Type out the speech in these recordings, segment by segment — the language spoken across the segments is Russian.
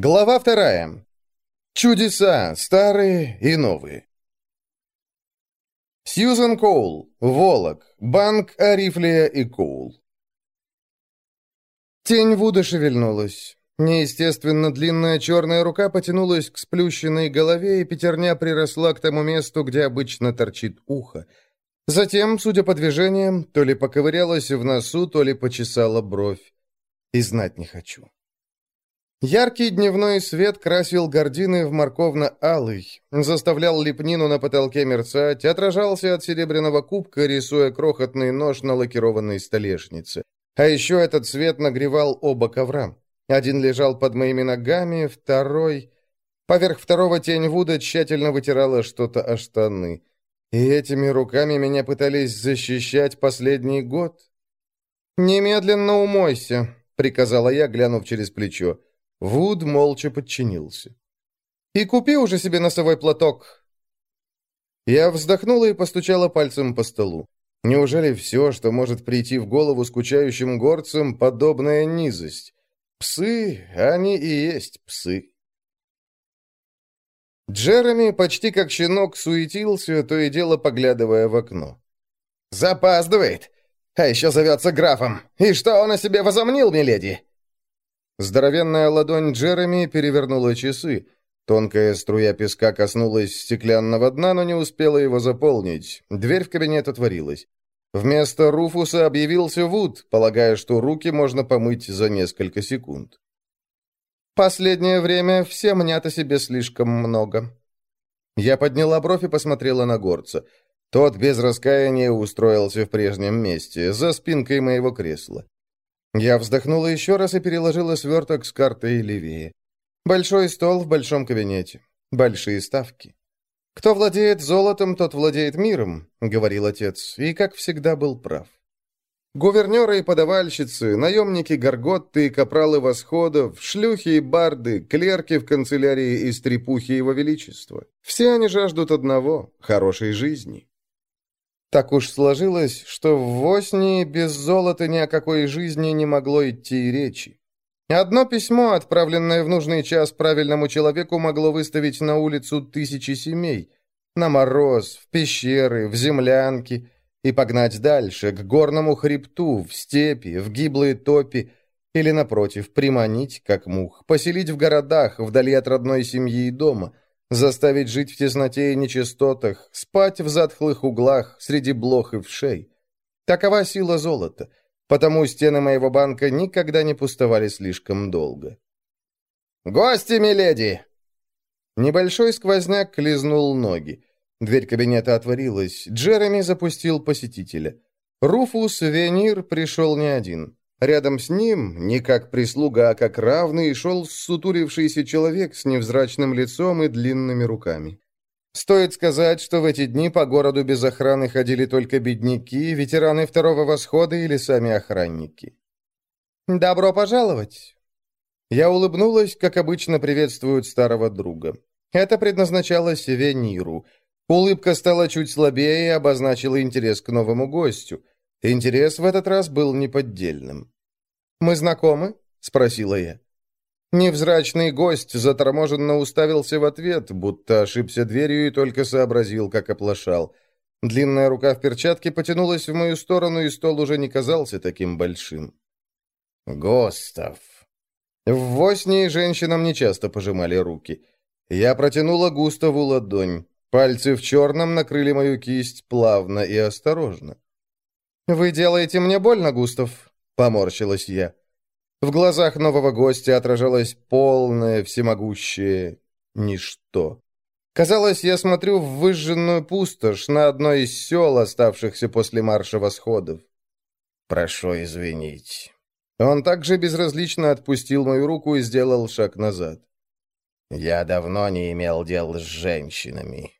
Глава вторая. Чудеса, старые и новые. Сьюзен Коул, Волок, Банк Арифлия и Коул. Тень Вуда шевельнулась. Неестественно длинная черная рука потянулась к сплющенной голове, и пятерня приросла к тому месту, где обычно торчит ухо. Затем, судя по движениям, то ли поковырялась в носу, то ли почесала бровь. И знать не хочу. Яркий дневной свет красил гардины в морковно-алый, заставлял лепнину на потолке мерцать, отражался от серебряного кубка, рисуя крохотный нож на лакированной столешнице. А еще этот свет нагревал оба ковра. Один лежал под моими ногами, второй... Поверх второго тень Вуда тщательно вытирала что-то о штаны. И этими руками меня пытались защищать последний год. «Немедленно умойся», — приказала я, глянув через плечо. Вуд молча подчинился. «И купи уже себе носовой платок!» Я вздохнула и постучала пальцем по столу. Неужели все, что может прийти в голову скучающим горцам, подобная низость? Псы, они и есть псы. Джереми почти как щенок суетился, то и дело поглядывая в окно. «Запаздывает! А еще зовется графом! И что он о себе возомнил, миледи?» Здоровенная ладонь Джереми перевернула часы. Тонкая струя песка коснулась стеклянного дна, но не успела его заполнить. Дверь в кабинет отворилась. Вместо Руфуса объявился Вуд, полагая, что руки можно помыть за несколько секунд. «Последнее время все мнят о себе слишком много». Я подняла бровь и посмотрела на горца. Тот без раскаяния устроился в прежнем месте, за спинкой моего кресла. Я вздохнула еще раз и переложила сверток с картой левее. Большой стол в большом кабинете. Большие ставки. «Кто владеет золотом, тот владеет миром», — говорил отец, и, как всегда, был прав. Гувернеры и подавальщицы, наемники Горготты и капралы восходов, шлюхи и барды, клерки в канцелярии и стрепухи его величества. Все они жаждут одного — хорошей жизни. Так уж сложилось, что в Воснии без золота ни о какой жизни не могло идти и речи. Одно письмо, отправленное в нужный час правильному человеку, могло выставить на улицу тысячи семей. На мороз, в пещеры, в землянки. И погнать дальше, к горному хребту, в степи, в гиблые топи. Или, напротив, приманить, как мух, поселить в городах, вдали от родной семьи и дома – Заставить жить в тесноте и нечистотах, спать в затхлых углах, среди блох и вшей. Такова сила золота, потому стены моего банка никогда не пустовали слишком долго. «Гости, миледи!» Небольшой сквозняк клизнул ноги. Дверь кабинета отворилась. Джереми запустил посетителя. Руфус Венир пришел не один. Рядом с ним, не как прислуга, а как равный, шел сутурившийся человек с невзрачным лицом и длинными руками. Стоит сказать, что в эти дни по городу без охраны ходили только бедняки, ветераны Второго Восхода или сами охранники. «Добро пожаловать!» Я улыбнулась, как обычно приветствуют старого друга. Это предназначалось Вениру. Улыбка стала чуть слабее и обозначила интерес к новому гостю – Интерес в этот раз был неподдельным. «Мы знакомы?» — спросила я. Невзрачный гость заторможенно уставился в ответ, будто ошибся дверью и только сообразил, как оплошал. Длинная рука в перчатке потянулась в мою сторону, и стол уже не казался таким большим. «Гостов!» В Воснии женщинам нечасто пожимали руки. Я протянула Густаву ладонь. Пальцы в черном накрыли мою кисть плавно и осторожно. «Вы делаете мне больно, Густав?» — поморщилась я. В глазах нового гостя отражалось полное, всемогущее ничто. Казалось, я смотрю в выжженную пустошь на одно из сел, оставшихся после марша восходов. «Прошу извинить». Он также безразлично отпустил мою руку и сделал шаг назад. «Я давно не имел дел с женщинами».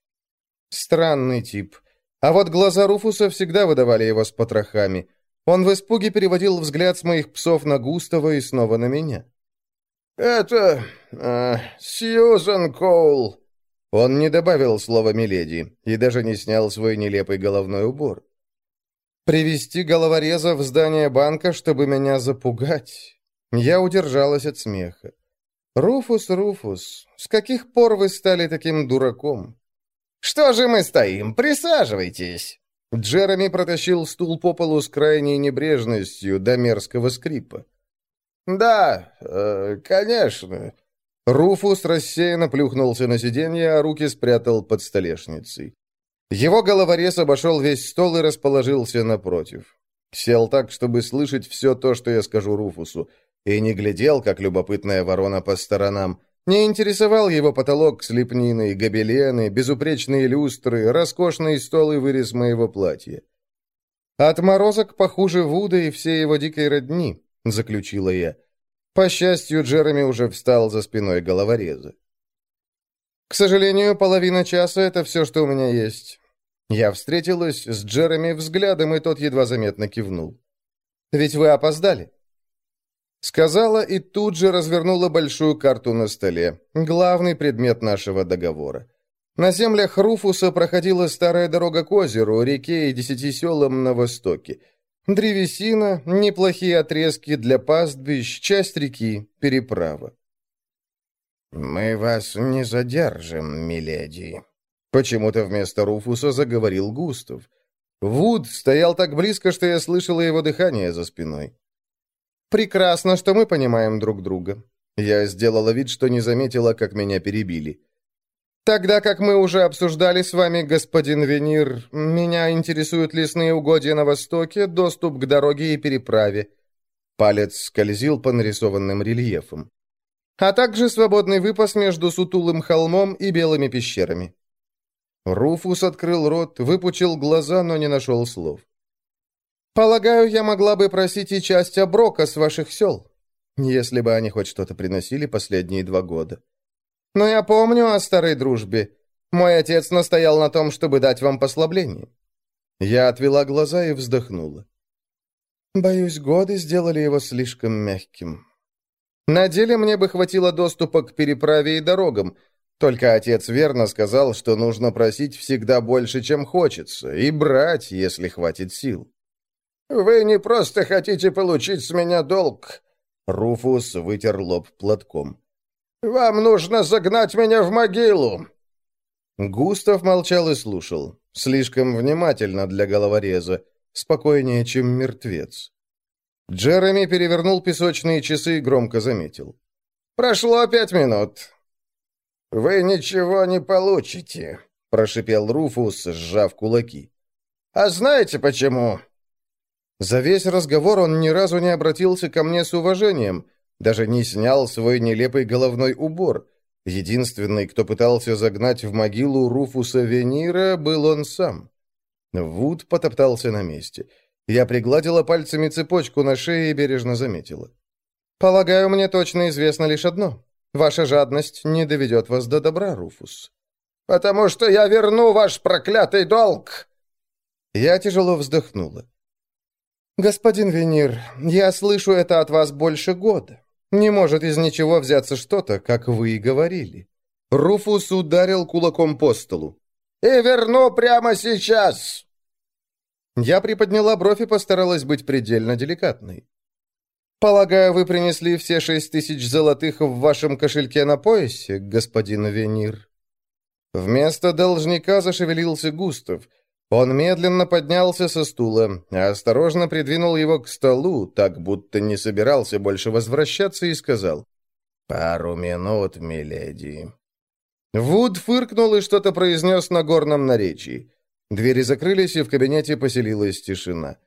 Странный тип. А вот глаза Руфуса всегда выдавали его с потрохами. Он в испуге переводил взгляд с моих псов на Густава и снова на меня. «Это... Э, Сьюзен Коул». Он не добавил слова «миледи» и даже не снял свой нелепый головной убор. «Привести головореза в здание банка, чтобы меня запугать?» Я удержалась от смеха. «Руфус, Руфус, с каких пор вы стали таким дураком?» «Что же мы стоим? Присаживайтесь!» Джереми протащил стул по полу с крайней небрежностью до мерзкого скрипа. «Да, э, конечно». Руфус рассеянно плюхнулся на сиденье, а руки спрятал под столешницей. Его головорез обошел весь стол и расположился напротив. Сел так, чтобы слышать все то, что я скажу Руфусу, и не глядел, как любопытная ворона по сторонам. Не интересовал его потолок с лепниной, гобелены, безупречные люстры, роскошный стол и вырез моего платья. «Отморозок похуже Вуда и все его дикой родни», — заключила я. По счастью, Джереми уже встал за спиной головореза. «К сожалению, половина часа — это все, что у меня есть». Я встретилась с Джереми взглядом, и тот едва заметно кивнул. «Ведь вы опоздали?» Сказала и тут же развернула большую карту на столе. Главный предмет нашего договора. На землях Руфуса проходила старая дорога к озеру, реке и десяти селам на востоке. Древесина, неплохие отрезки для пастбищ, часть реки, переправа. «Мы вас не задержим, миледи», — почему-то вместо Руфуса заговорил Густав. Вуд стоял так близко, что я слышала его дыхание за спиной. «Прекрасно, что мы понимаем друг друга». Я сделала вид, что не заметила, как меня перебили. «Тогда, как мы уже обсуждали с вами, господин Венир, меня интересуют лесные угодья на востоке, доступ к дороге и переправе». Палец скользил по нарисованным рельефам. «А также свободный выпас между Сутулым холмом и Белыми пещерами». Руфус открыл рот, выпучил глаза, но не нашел слов. Полагаю, я могла бы просить и часть оброка с ваших сел, если бы они хоть что-то приносили последние два года. Но я помню о старой дружбе. Мой отец настоял на том, чтобы дать вам послабление. Я отвела глаза и вздохнула. Боюсь, годы сделали его слишком мягким. На деле мне бы хватило доступа к переправе и дорогам, только отец верно сказал, что нужно просить всегда больше, чем хочется, и брать, если хватит сил. «Вы не просто хотите получить с меня долг!» Руфус вытер лоб платком. «Вам нужно загнать меня в могилу!» Густав молчал и слушал. Слишком внимательно для головореза. Спокойнее, чем мертвец. Джереми перевернул песочные часы и громко заметил. «Прошло пять минут». «Вы ничего не получите», — прошипел Руфус, сжав кулаки. «А знаете почему?» За весь разговор он ни разу не обратился ко мне с уважением, даже не снял свой нелепый головной убор. Единственный, кто пытался загнать в могилу Руфуса Венира, был он сам. Вуд потоптался на месте. Я пригладила пальцами цепочку на шее и бережно заметила. «Полагаю, мне точно известно лишь одно. Ваша жадность не доведет вас до добра, Руфус». «Потому что я верну ваш проклятый долг!» Я тяжело вздохнула. «Господин Венир, я слышу это от вас больше года. Не может из ничего взяться что-то, как вы и говорили». Руфус ударил кулаком по столу. «И верну прямо сейчас!» Я приподняла бровь и постаралась быть предельно деликатной. «Полагаю, вы принесли все шесть тысяч золотых в вашем кошельке на поясе, господин Венир?» Вместо должника зашевелился Густав, он медленно поднялся со стула, осторожно придвинул его к столу, так будто не собирался больше возвращаться, и сказал «Пару минут, миледи». Вуд фыркнул и что-то произнес на горном наречии. Двери закрылись, и в кабинете поселилась тишина.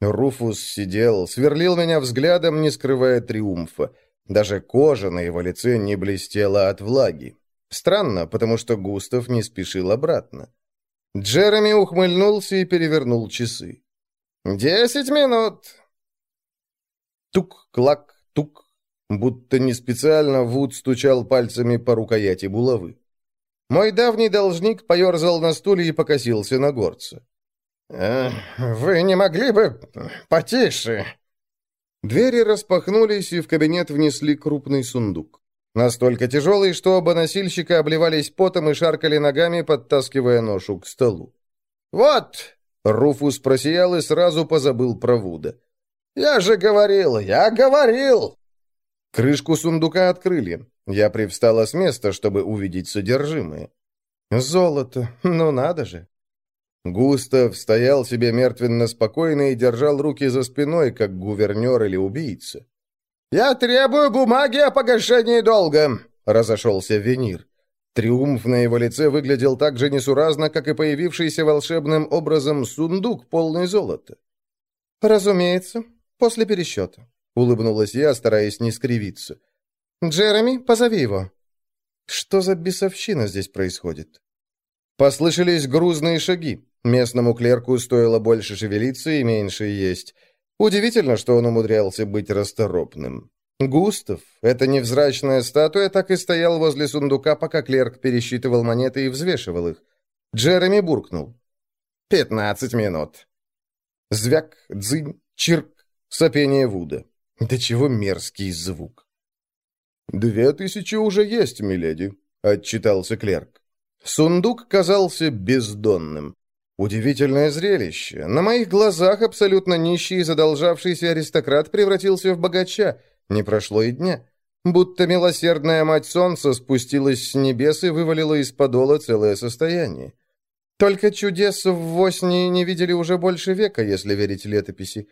Руфус сидел, сверлил меня взглядом, не скрывая триумфа. Даже кожа на его лице не блестела от влаги. Странно, потому что Густав не спешил обратно. Джереми ухмыльнулся и перевернул часы. «Десять минут!» Тук-клак, тук. Будто не специально Вуд стучал пальцами по рукояти булавы. Мой давний должник поерзал на стуле и покосился на горца. «Э, «Вы не могли бы потише?» Двери распахнулись, и в кабинет внесли крупный сундук. Настолько тяжелый, что оба носильщика обливались потом и шаркали ногами, подтаскивая ношу к столу. «Вот!» — Руфус просиял и сразу позабыл про Вуда. «Я же говорил, я говорил!» Крышку сундука открыли. Я привстала с места, чтобы увидеть содержимое. Золото, ну надо же. Густав стоял себе мертвенно спокойно и держал руки за спиной, как гувернер или убийца. «Я требую бумаги о погашении долга!» — разошелся Венир. Триумф на его лице выглядел так же несуразно, как и появившийся волшебным образом сундук, полный золота. «Разумеется, после пересчета», — улыбнулась я, стараясь не скривиться. «Джереми, позови его». «Что за бесовщина здесь происходит?» Послышались грузные шаги. Местному клерку стоило больше шевелиться и меньше есть. Удивительно, что он умудрялся быть расторопным. Густав, эта невзрачная статуя, так и стоял возле сундука, пока клерк пересчитывал монеты и взвешивал их. Джереми буркнул. «Пятнадцать минут». Звяк, дзынь, чирк, сопение Вуда. Да чего мерзкий звук. «Две тысячи уже есть, миледи», — отчитался клерк. Сундук казался бездонным. Удивительное зрелище. На моих глазах абсолютно нищий и задолжавшийся аристократ превратился в богача. Не прошло и дня. Будто милосердная мать солнца спустилась с небес и вывалила из подола целое состояние. Только чудес в Воснии не видели уже больше века, если верить летописи.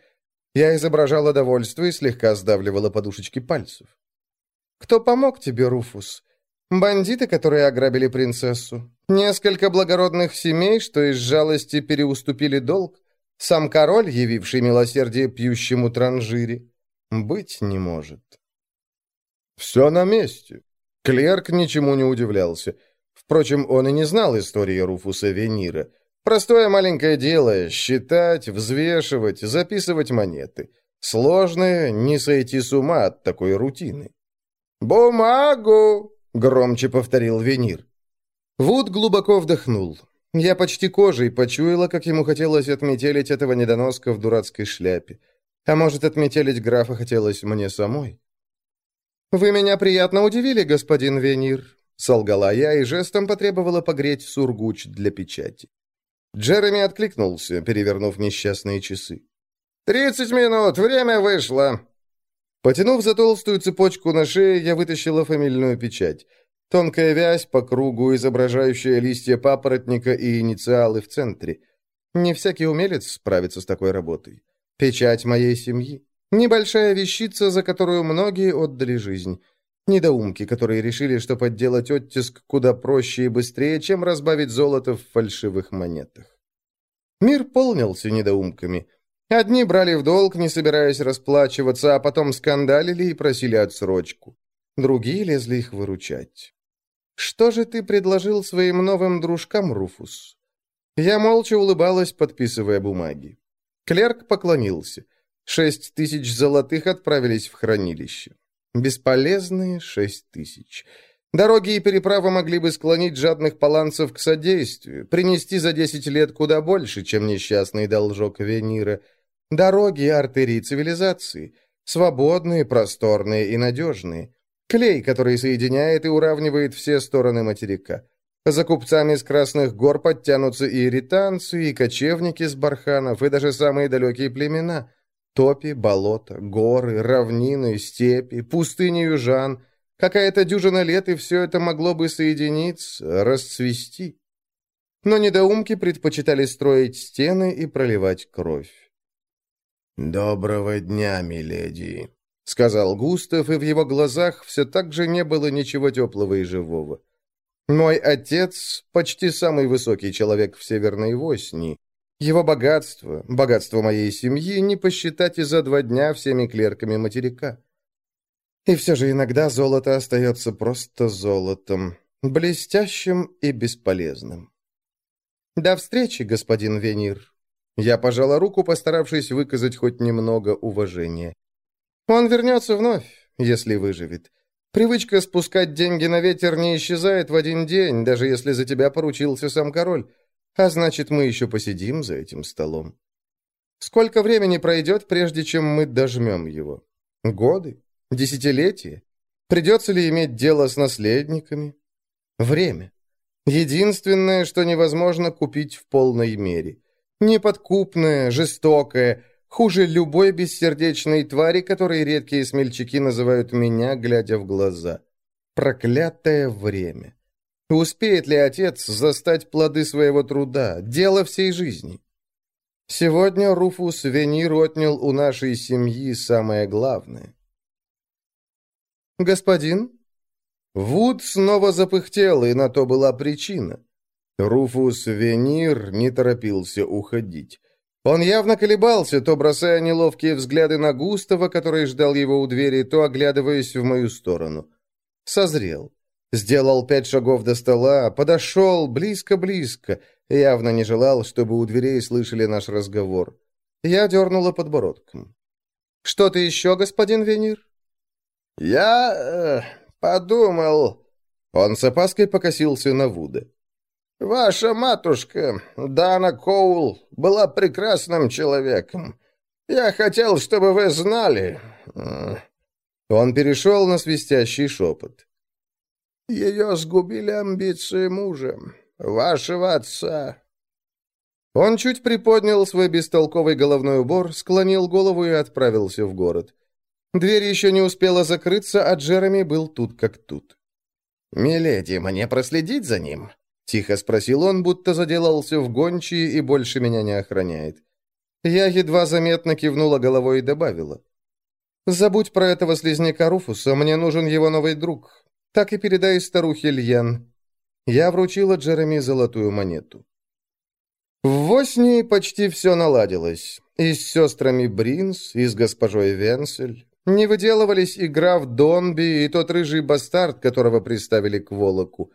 Я изображала довольство и слегка сдавливала подушечки пальцев. «Кто помог тебе, Руфус? Бандиты, которые ограбили принцессу? Несколько благородных семей, что из жалости переуступили долг? Сам король, явивший милосердие пьющему транжире? Быть не может. Все на месте. Клерк ничему не удивлялся. Впрочем, он и не знал истории Руфуса Венира. Простое маленькое дело — считать, взвешивать, записывать монеты. Сложное — не сойти с ума от такой рутины. «Бумагу!» — громче повторил Венир. Вуд глубоко вдохнул. Я почти кожей почуяла, как ему хотелось отметелить этого недоноска в дурацкой шляпе. А может, отметелить графа хотелось мне самой? «Вы меня приятно удивили, господин Венир», — солгала я и жестом потребовала погреть сургуч для печати. Джереми откликнулся, перевернув несчастные часы. «Тридцать минут! Время вышло!» Потянув за толстую цепочку на шее, я вытащила фамильную печать. Тонкая вязь по кругу, изображающая листья папоротника и инициалы в центре. Не всякий умелец справится с такой работой. Печать моей семьи. Небольшая вещица, за которую многие отдали жизнь. Недоумки, которые решили, что подделать оттиск куда проще и быстрее, чем разбавить золото в фальшивых монетах. Мир полнился недоумками. Одни брали в долг, не собираясь расплачиваться, а потом скандалили и просили отсрочку. Другие лезли их выручать. «Что же ты предложил своим новым дружкам, Руфус?» Я молча улыбалась, подписывая бумаги. Клерк поклонился. Шесть тысяч золотых отправились в хранилище. Бесполезные шесть тысяч. Дороги и переправы могли бы склонить жадных паланцев к содействию, принести за десять лет куда больше, чем несчастный должок Венира. Дороги — артерии цивилизации. Свободные, просторные и надежные. Клей, который соединяет и уравнивает все стороны материка. За купцами с Красных гор подтянутся и иританцы, и кочевники с барханов, и даже самые далекие племена. Топи, болота, горы, равнины, степи, пустыни южан. Какая-то дюжина лет, и все это могло бы соединиться, расцвести. Но недоумки предпочитали строить стены и проливать кровь. «Доброго дня, миледи», — сказал Густав, и в его глазах все так же не было ничего теплого и живого. «Мой отец — почти самый высокий человек в Северной Восни. Его богатство, богатство моей семьи, не посчитать и за два дня всеми клерками материка. И все же иногда золото остается просто золотом, блестящим и бесполезным. До встречи, господин Венир». Я пожала руку, постаравшись выказать хоть немного уважения. Он вернется вновь, если выживет. Привычка спускать деньги на ветер не исчезает в один день, даже если за тебя поручился сам король. А значит, мы еще посидим за этим столом. Сколько времени пройдет, прежде чем мы дожмем его? Годы? Десятилетия? Придется ли иметь дело с наследниками? Время. Единственное, что невозможно купить в полной мере. Неподкупное, жестокое, хуже любой бессердечной твари, которой редкие смельчаки называют меня, глядя в глаза. Проклятое время. Успеет ли отец застать плоды своего труда, дело всей жизни? Сегодня Руфус Венир отнял у нашей семьи самое главное. «Господин?» Вуд снова запыхтел, и на то была причина. Руфус Венир не торопился уходить. Он явно колебался, то бросая неловкие взгляды на Густава, который ждал его у двери, то оглядываясь в мою сторону. Созрел. Сделал пять шагов до стола, подошел близко-близко, явно не желал, чтобы у дверей слышали наш разговор. Я дернула подбородком. «Что-то еще, господин Венир?» «Я... Э, подумал...» Он с опаской покосился на Вуда. «Ваша матушка, Дана Коул, была прекрасным человеком. Я хотел, чтобы вы знали...» Он перешел на свистящий шепот. Ее сгубили амбиции мужа, вашего отца». Он чуть приподнял свой бестолковый головной убор, склонил голову и отправился в город. Дверь еще не успела закрыться, а Джереми был тут как тут. «Миледи, мне проследить за ним?» — тихо спросил он, будто заделался в гончие и больше меня не охраняет. Я едва заметно кивнула головой и добавила. «Забудь про этого слизняка Руфуса, мне нужен его новый друг. Так и передай старухе Льен». Я вручила Джереми золотую монету. В Восни почти все наладилось. И с сестрами Бринс, и с госпожой Венсель. Не выделывались и граф Донби, и тот рыжий бастард, которого приставили к Волоку.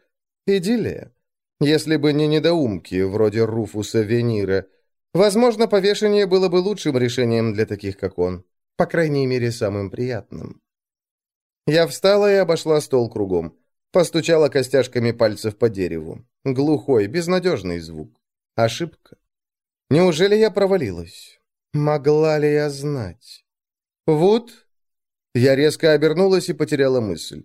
Идиллия. Если бы не недоумки, вроде Руфуса Венира. Возможно, повешение было бы лучшим решением для таких, как он. По крайней мере, самым приятным. Я встала и обошла стол кругом. Постучала костяшками пальцев по дереву. Глухой, безнадежный звук. Ошибка. Неужели я провалилась? Могла ли я знать? «Вуд?» Я резко обернулась и потеряла мысль.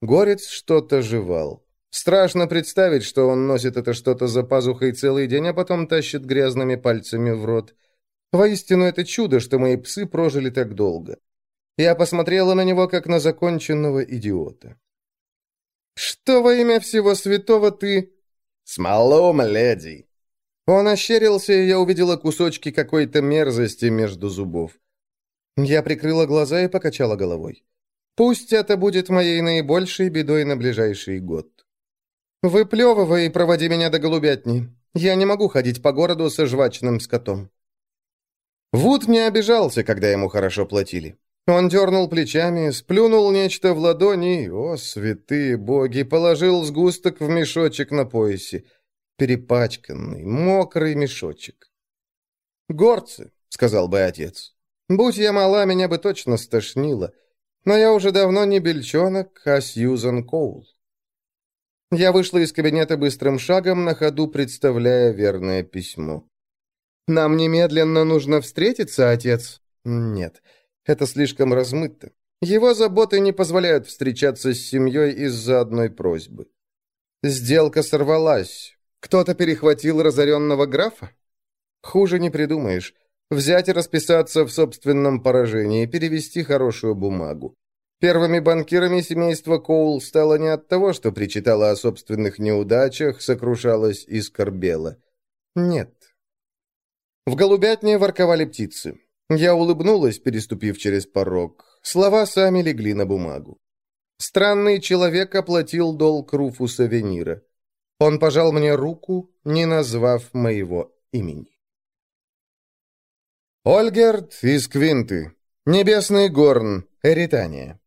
Горец что-то жевал. Страшно представить, что он носит это что-то за пазухой целый день, а потом тащит грязными пальцами в рот. Воистину, это чудо, что мои псы прожили так долго. Я посмотрела на него, как на законченного идиота. «Что во имя всего святого ты...» «Смолом, леди!» Он ощерился, и я увидела кусочки какой-то мерзости между зубов. Я прикрыла глаза и покачала головой. «Пусть это будет моей наибольшей бедой на ближайший год. Выплевывай и проводи меня до голубятни. Я не могу ходить по городу со жвачным скотом». Вуд не обижался, когда ему хорошо платили. Он дернул плечами, сплюнул нечто в ладони, о, святые боги, положил сгусток в мешочек на поясе. Перепачканный, мокрый мешочек. «Горцы», — сказал бы отец. «Будь я мала, меня бы точно стошнило. Но я уже давно не бельчонок, а Сьюзан Коул». Я вышла из кабинета быстрым шагом, на ходу представляя верное письмо. «Нам немедленно нужно встретиться, отец?» «Нет». Это слишком размыто. Его заботы не позволяют встречаться с семьей из-за одной просьбы. Сделка сорвалась. Кто-то перехватил разоренного графа? Хуже не придумаешь. Взять и расписаться в собственном поражении, перевести хорошую бумагу. Первыми банкирами семейства Коул стало не от того, что причитало о собственных неудачах, сокрушалось и скорбело. Нет. В голубятне ворковали птицы. Я улыбнулась, переступив через порог. Слова сами легли на бумагу. Странный человек оплатил долг Руфуса Венира. Он пожал мне руку, не назвав моего имени. Ольгерт из Квинты. Небесный горн. Эритания.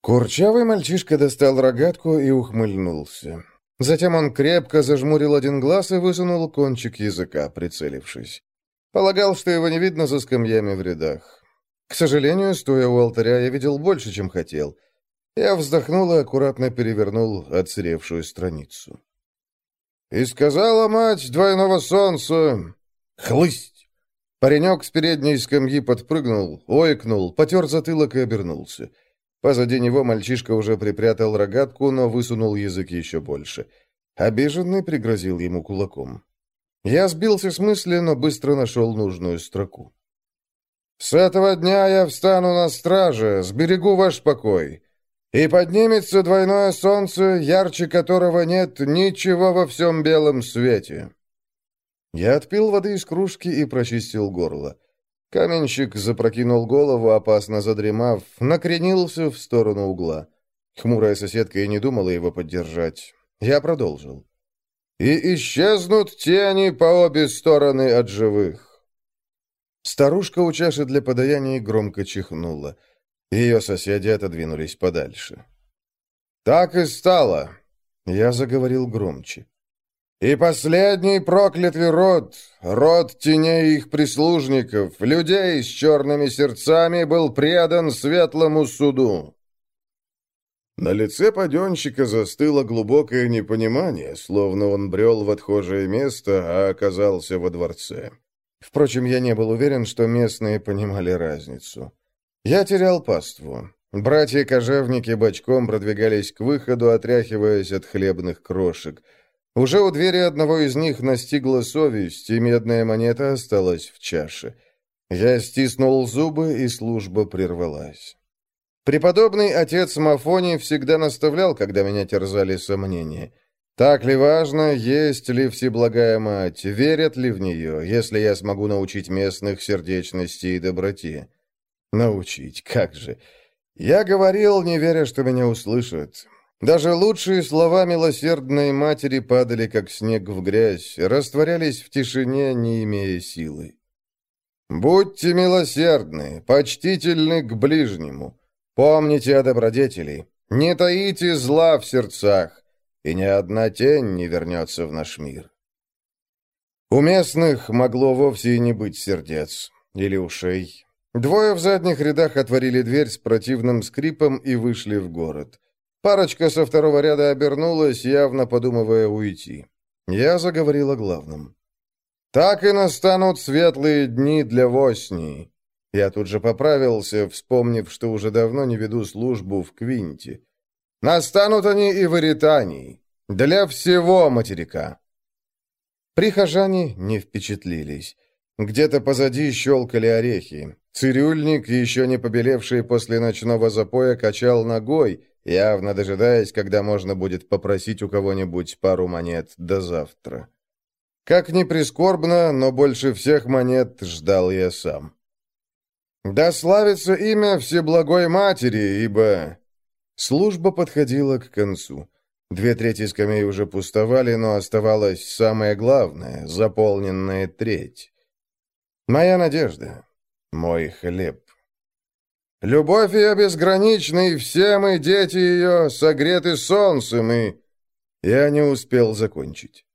Курчавый мальчишка достал рогатку и ухмыльнулся. Затем он крепко зажмурил один глаз и высунул кончик языка, прицелившись. Полагал, что его не видно за скамьями в рядах. К сожалению, стоя у алтаря, я видел больше, чем хотел. Я вздохнул и аккуратно перевернул отсыревшую страницу. «И сказала мать двойного солнца...» «Хлысть!» Паренек с передней скамьи подпрыгнул, ойкнул, потер затылок и обернулся. Позади него мальчишка уже припрятал рогатку, но высунул язык еще больше. Обиженный пригрозил ему кулаком. Я сбился с мысли, но быстро нашел нужную строку. «С этого дня я встану на страже, сберегу ваш покой, и поднимется двойное солнце, ярче которого нет ничего во всем белом свете». Я отпил воды из кружки и прочистил горло. Каменщик запрокинул голову, опасно задремав, накренился в сторону угла. Хмурая соседка и не думала его поддержать. Я продолжил. «И исчезнут тени по обе стороны от живых». Старушка у чаши для подаяния громко чихнула. Ее соседи отодвинулись подальше. «Так и стало!» Я заговорил громче. И последний проклятый род, род теней их прислужников, людей с черными сердцами, был предан светлому суду. На лице паденщика застыло глубокое непонимание, словно он брел в отхожее место, а оказался во дворце. Впрочем, я не был уверен, что местные понимали разницу. Я терял паству. Братья-кожевники бочком продвигались к выходу, отряхиваясь от хлебных крошек — уже у двери одного из них настигла совесть, и медная монета осталась в чаше. Я стиснул зубы, и служба прервалась. Преподобный отец Мафони всегда наставлял, когда меня терзали сомнения. Так ли важно, есть ли Всеблагая Мать, верят ли в нее, если я смогу научить местных сердечности и доброте? Научить, как же. Я говорил, не веря, что меня услышат. Даже лучшие слова милосердной матери падали, как снег в грязь, растворялись в тишине, не имея силы. «Будьте милосердны, почтительны к ближнему. Помните о добродетели. Не таите зла в сердцах, и ни одна тень не вернется в наш мир». У местных могло вовсе и не быть сердец или ушей. Двое в задних рядах отворили дверь с противным скрипом и вышли в город. Парочка со второго ряда обернулась, явно подумывая уйти. Я заговорил о главном. «Так и настанут светлые дни для Восни». Я тут же поправился, вспомнив, что уже давно не веду службу в Квинте. «Настанут они и в Иритании. Для всего материка». Прихожане не впечатлились. Где-то позади щелкали орехи. Цирюльник, еще не побелевший после ночного запоя, качал ногой, явно дожидаясь, когда можно будет попросить у кого-нибудь пару монет до завтра. Как ни прискорбно, но больше всех монет ждал я сам. «Да славится имя Всеблагой Матери, ибо...» Служба подходила к концу. Две трети скамей уже пустовали, но оставалось самое главное — заполненная треть. Моя надежда, мой хлеб. Любовь ее безгранична, и все мы, дети ее, согреты солнцем, и...» Я не успел закончить.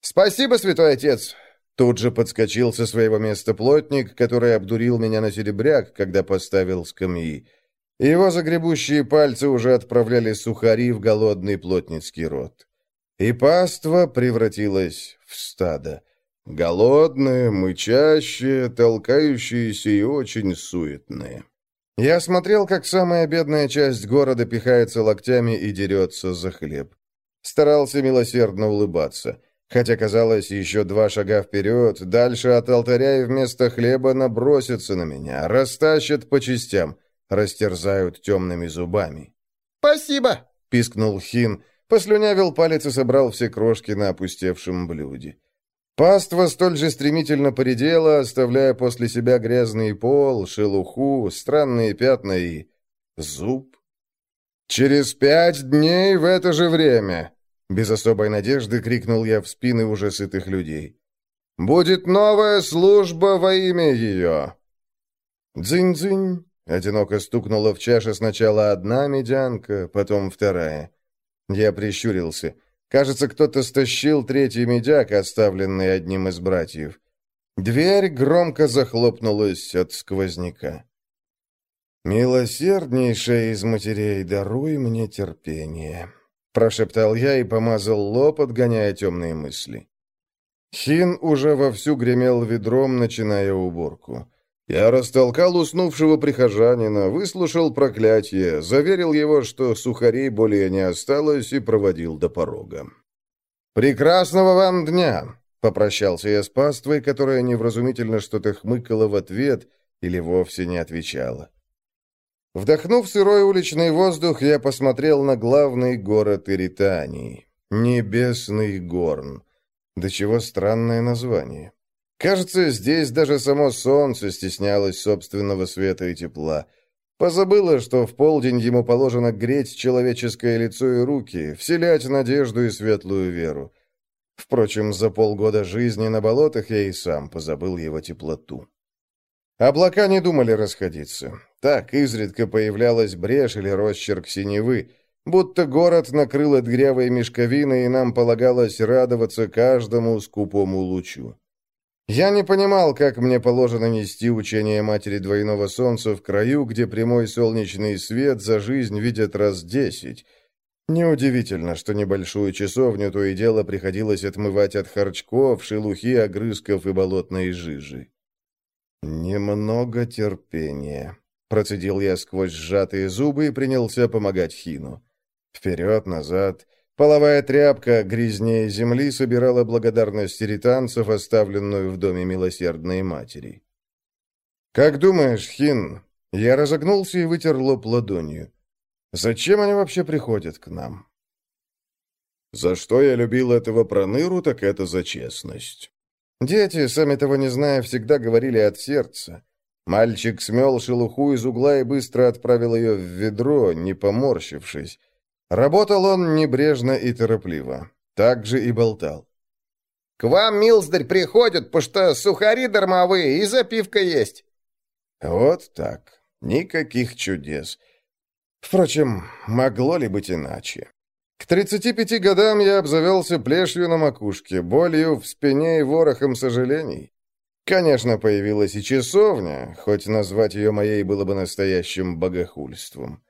«Спасибо, святой отец!» Тут же подскочил со своего места плотник, который обдурил меня на серебряк, когда поставил скамьи. Его загребущие пальцы уже отправляли сухари в голодный плотницкий рот. И паства превратилась в стадо. Голодное, мычащее, толкающееся и очень суетное. Я смотрел, как самая бедная часть города пихается локтями и дерется за хлеб. Старался милосердно улыбаться. Хотя, казалось, еще два шага вперед, дальше от алтаря и вместо хлеба набросятся на меня, растащат по частям, растерзают темными зубами. «Спасибо!» — пискнул Хин, послюнявил палец и собрал все крошки на опустевшем блюде. Паства столь же стремительно поредела, оставляя после себя грязный пол, шелуху, странные пятна и... зуб. «Через пять дней в это же время!» Без особой надежды крикнул я в спины уже сытых людей. «Будет новая служба во имя ее!» «Дзынь-дзынь!» Одиноко стукнула в чаше сначала одна медянка, потом вторая. Я прищурился. Кажется, кто-то стащил третий медяк, оставленный одним из братьев. Дверь громко захлопнулась от сквозняка. «Милосерднейшая из матерей, даруй мне терпение», — прошептал я и помазал лоб, отгоняя темные мысли. Хин уже вовсю гремел ведром, начиная уборку. Я растолкал уснувшего прихожанина, выслушал проклятие, заверил его, что сухарей более не осталось, и проводил до порога. «Прекрасного вам дня! Попрощался я с паствой, которая невразумительно что-то хмыкала в ответ или вовсе не отвечала. Вдохнув сырой уличный воздух, я посмотрел на главный город Иритании — Небесный Горн. Да чего странное название. Кажется, здесь даже само солнце стеснялось собственного света и тепла. Позабыло, что в полдень ему положено греть человеческое лицо и руки, вселять надежду и светлую веру. Впрочем, за полгода жизни на болотах я и сам позабыл его теплоту. Облака не думали расходиться. Так изредка появлялась брешь или росчерк синевы, будто город накрыл от грявой мешковины, и нам полагалось радоваться каждому скупому лучу. Я не понимал, как мне положено нести учение Матери Двойного Солнца в краю, где прямой солнечный свет за жизнь видят раз десять — Неудивительно, что небольшую часовню то и дело приходилось отмывать от харчков, шелухи, огрызков и болотной жижи. «Немного терпения», — процедил я сквозь сжатые зубы и принялся помогать Хину. Вперед, назад. Половая тряпка, грязнее земли, собирала благодарность ританцев, оставленную в доме милосердной матери. «Как думаешь, Хин?» Я разогнулся и вытер лоб ладонью. Зачем они вообще приходят к нам? За что я любил этого проныру, так это за честность. Дети, сами того не зная, всегда говорили от сердца. Мальчик смел шелуху из угла и быстро отправил ее в ведро, не поморщившись. Работал он небрежно и торопливо. Так же и болтал. «К вам, милздарь, приходят, потому что сухари дармовые и запивка есть». Вот так. Никаких чудес. Впрочем, могло ли быть иначе? К 35 годам я обзавелся плешью на макушке, болью в спине и ворохом сожалений. Конечно, появилась и часовня, хоть назвать ее моей было бы настоящим богохульством.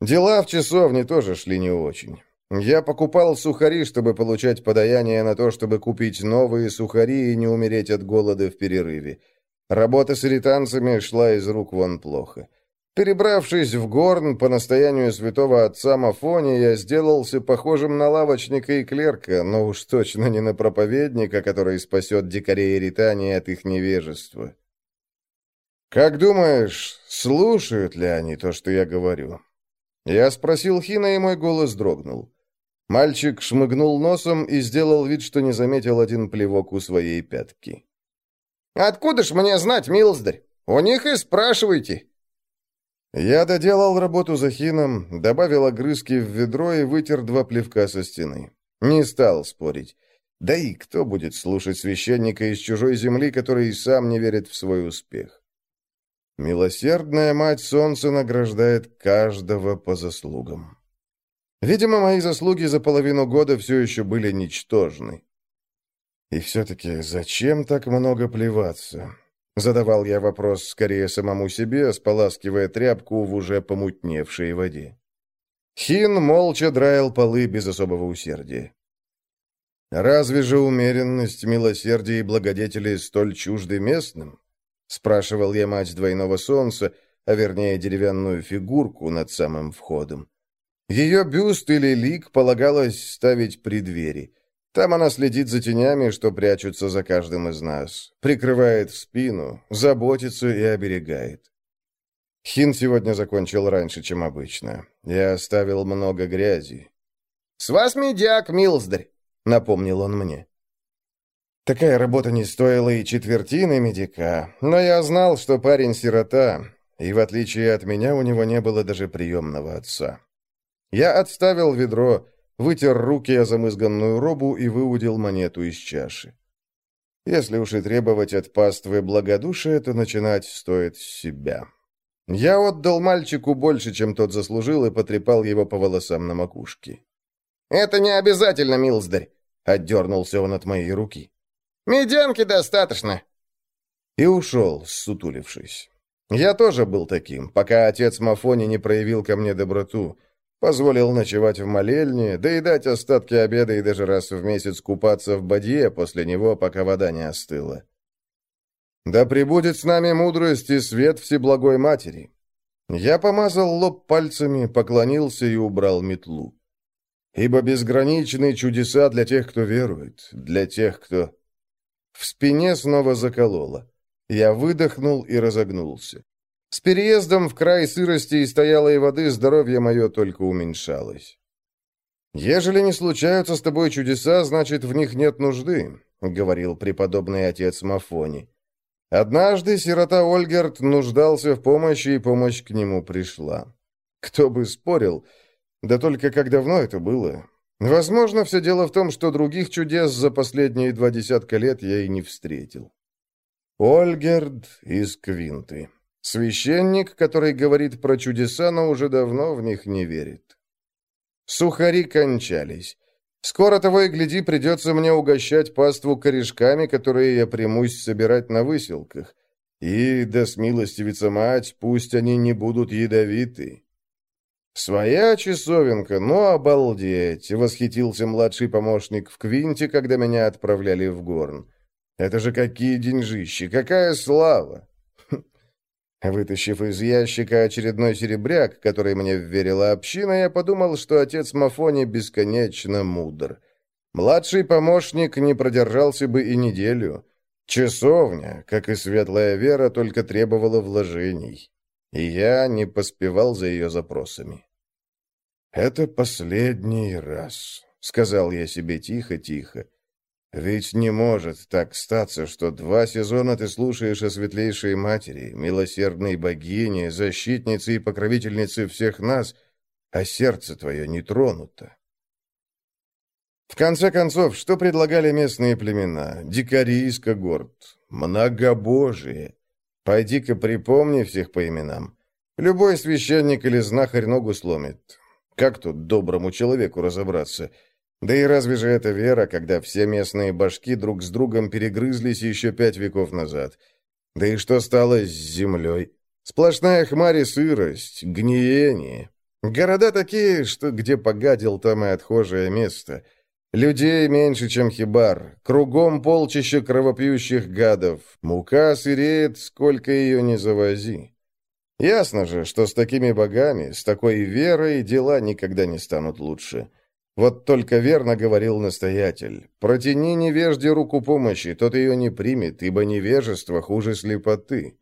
Дела в часовне тоже шли не очень. Я покупал сухари, чтобы получать подаяние на то, чтобы купить новые сухари и не умереть от голода в перерыве. Работа с иританцами шла из рук вон плохо. Перебравшись в Горн по настоянию святого отца Мафони, я сделался похожим на лавочника и клерка, но уж точно не на проповедника, который спасет дикарей Ритании от их невежества. «Как думаешь, слушают ли они то, что я говорю?» Я спросил Хина, и мой голос дрогнул. Мальчик шмыгнул носом и сделал вид, что не заметил один плевок у своей пятки. «Откуда ж мне знать, милздарь? У них и спрашивайте!» Я доделал работу за хином, добавил огрызки в ведро и вытер два плевка со стены. Не стал спорить. Да и кто будет слушать священника из чужой земли, который и сам не верит в свой успех? Милосердная мать солнца награждает каждого по заслугам. Видимо, мои заслуги за половину года все еще были ничтожны. И все-таки зачем так много плеваться? Задавал я вопрос скорее самому себе, споласкивая тряпку в уже помутневшей воде. Хин молча драил полы без особого усердия. «Разве же умеренность, милосердие и благодетели столь чужды местным?» — спрашивал я мать двойного солнца, а вернее деревянную фигурку над самым входом. Ее бюст или лик полагалось ставить при двери. Там она следит за тенями, что прячутся за каждым из нас, прикрывает спину, заботится и оберегает. Хин сегодня закончил раньше, чем обычно. Я оставил много грязи. «С вас медяк, милздарь!» — напомнил он мне. Такая работа не стоила и четвертины медика, но я знал, что парень сирота, и в отличие от меня у него не было даже приемного отца. Я отставил ведро, вытер руки о замызганную робу и выудил монету из чаши. Если уж и требовать от паствы благодушия, то начинать стоит с себя. Я отдал мальчику больше, чем тот заслужил, и потрепал его по волосам на макушке. «Это не обязательно, милздарь!» — отдернулся он от моей руки. «Медянки достаточно!» И ушел, сутулившись. Я тоже был таким, пока отец Мафони не проявил ко мне доброту. Позволил ночевать в молельне, доедать остатки обеда и даже раз в месяц купаться в бадье после него, пока вода не остыла. «Да пребудет с нами мудрость и свет Всеблагой Матери!» Я помазал лоб пальцами, поклонился и убрал метлу. «Ибо безграничны чудеса для тех, кто верует, для тех, кто В спине снова закололо. Я выдохнул и разогнулся. С переездом в край сырости и стоялой воды здоровье мое только уменьшалось. «Ежели не случаются с тобой чудеса, значит, в них нет нужды», — говорил преподобный отец Мафони. Однажды сирота Ольгерт нуждался в помощи, и помощь к нему пришла. Кто бы спорил, да только как давно это было. Возможно, все дело в том, что других чудес за последние два десятка лет я и не встретил. Ольгерд из Квинты. Священник, который говорит про чудеса, но уже давно в них не верит. Сухари кончались. Скоро того и гляди, придется мне угощать паству корешками, которые я примусь собирать на выселках. И, да смилостивится мать, пусть они не будут ядовиты. «Своя часовенка, ну обалдеть!» — восхитился младший помощник в Квинте, когда меня отправляли в Горн. «Это же какие деньжищи! Какая слава!» Вытащив из ящика очередной серебряк, который мне вверила община, я подумал, что отец Мафони бесконечно мудр. Младший помощник не продержался бы и неделю. Часовня, как и светлая вера, только требовала вложений. И я не поспевал за ее запросами. «Это последний раз», — сказал я себе тихо-тихо. Ведь не может так статься, что два сезона ты слушаешь о светлейшей матери, милосердной богине, защитнице и покровительнице всех нас, а сердце твое не тронуто. В конце концов, что предлагали местные племена? Дикари из когорт. Многобожие. Пойди-ка припомни всех по именам. Любой священник или знахарь ногу сломит. Как тут доброму человеку разобраться — да и разве же это вера, когда все местные башки друг с другом перегрызлись еще пять веков назад? Да и что стало с землей? Сплошная хмарь и сырость, гниение. Города такие, что где погадил, там и отхожее место. Людей меньше, чем хибар. Кругом полчища кровопьющих гадов. Мука сыреет, сколько ее не завози. Ясно же, что с такими богами, с такой верой дела никогда не станут лучше. Вот только верно говорил настоятель. Протяни невежде руку помощи, тот ее не примет, ибо невежество хуже слепоты.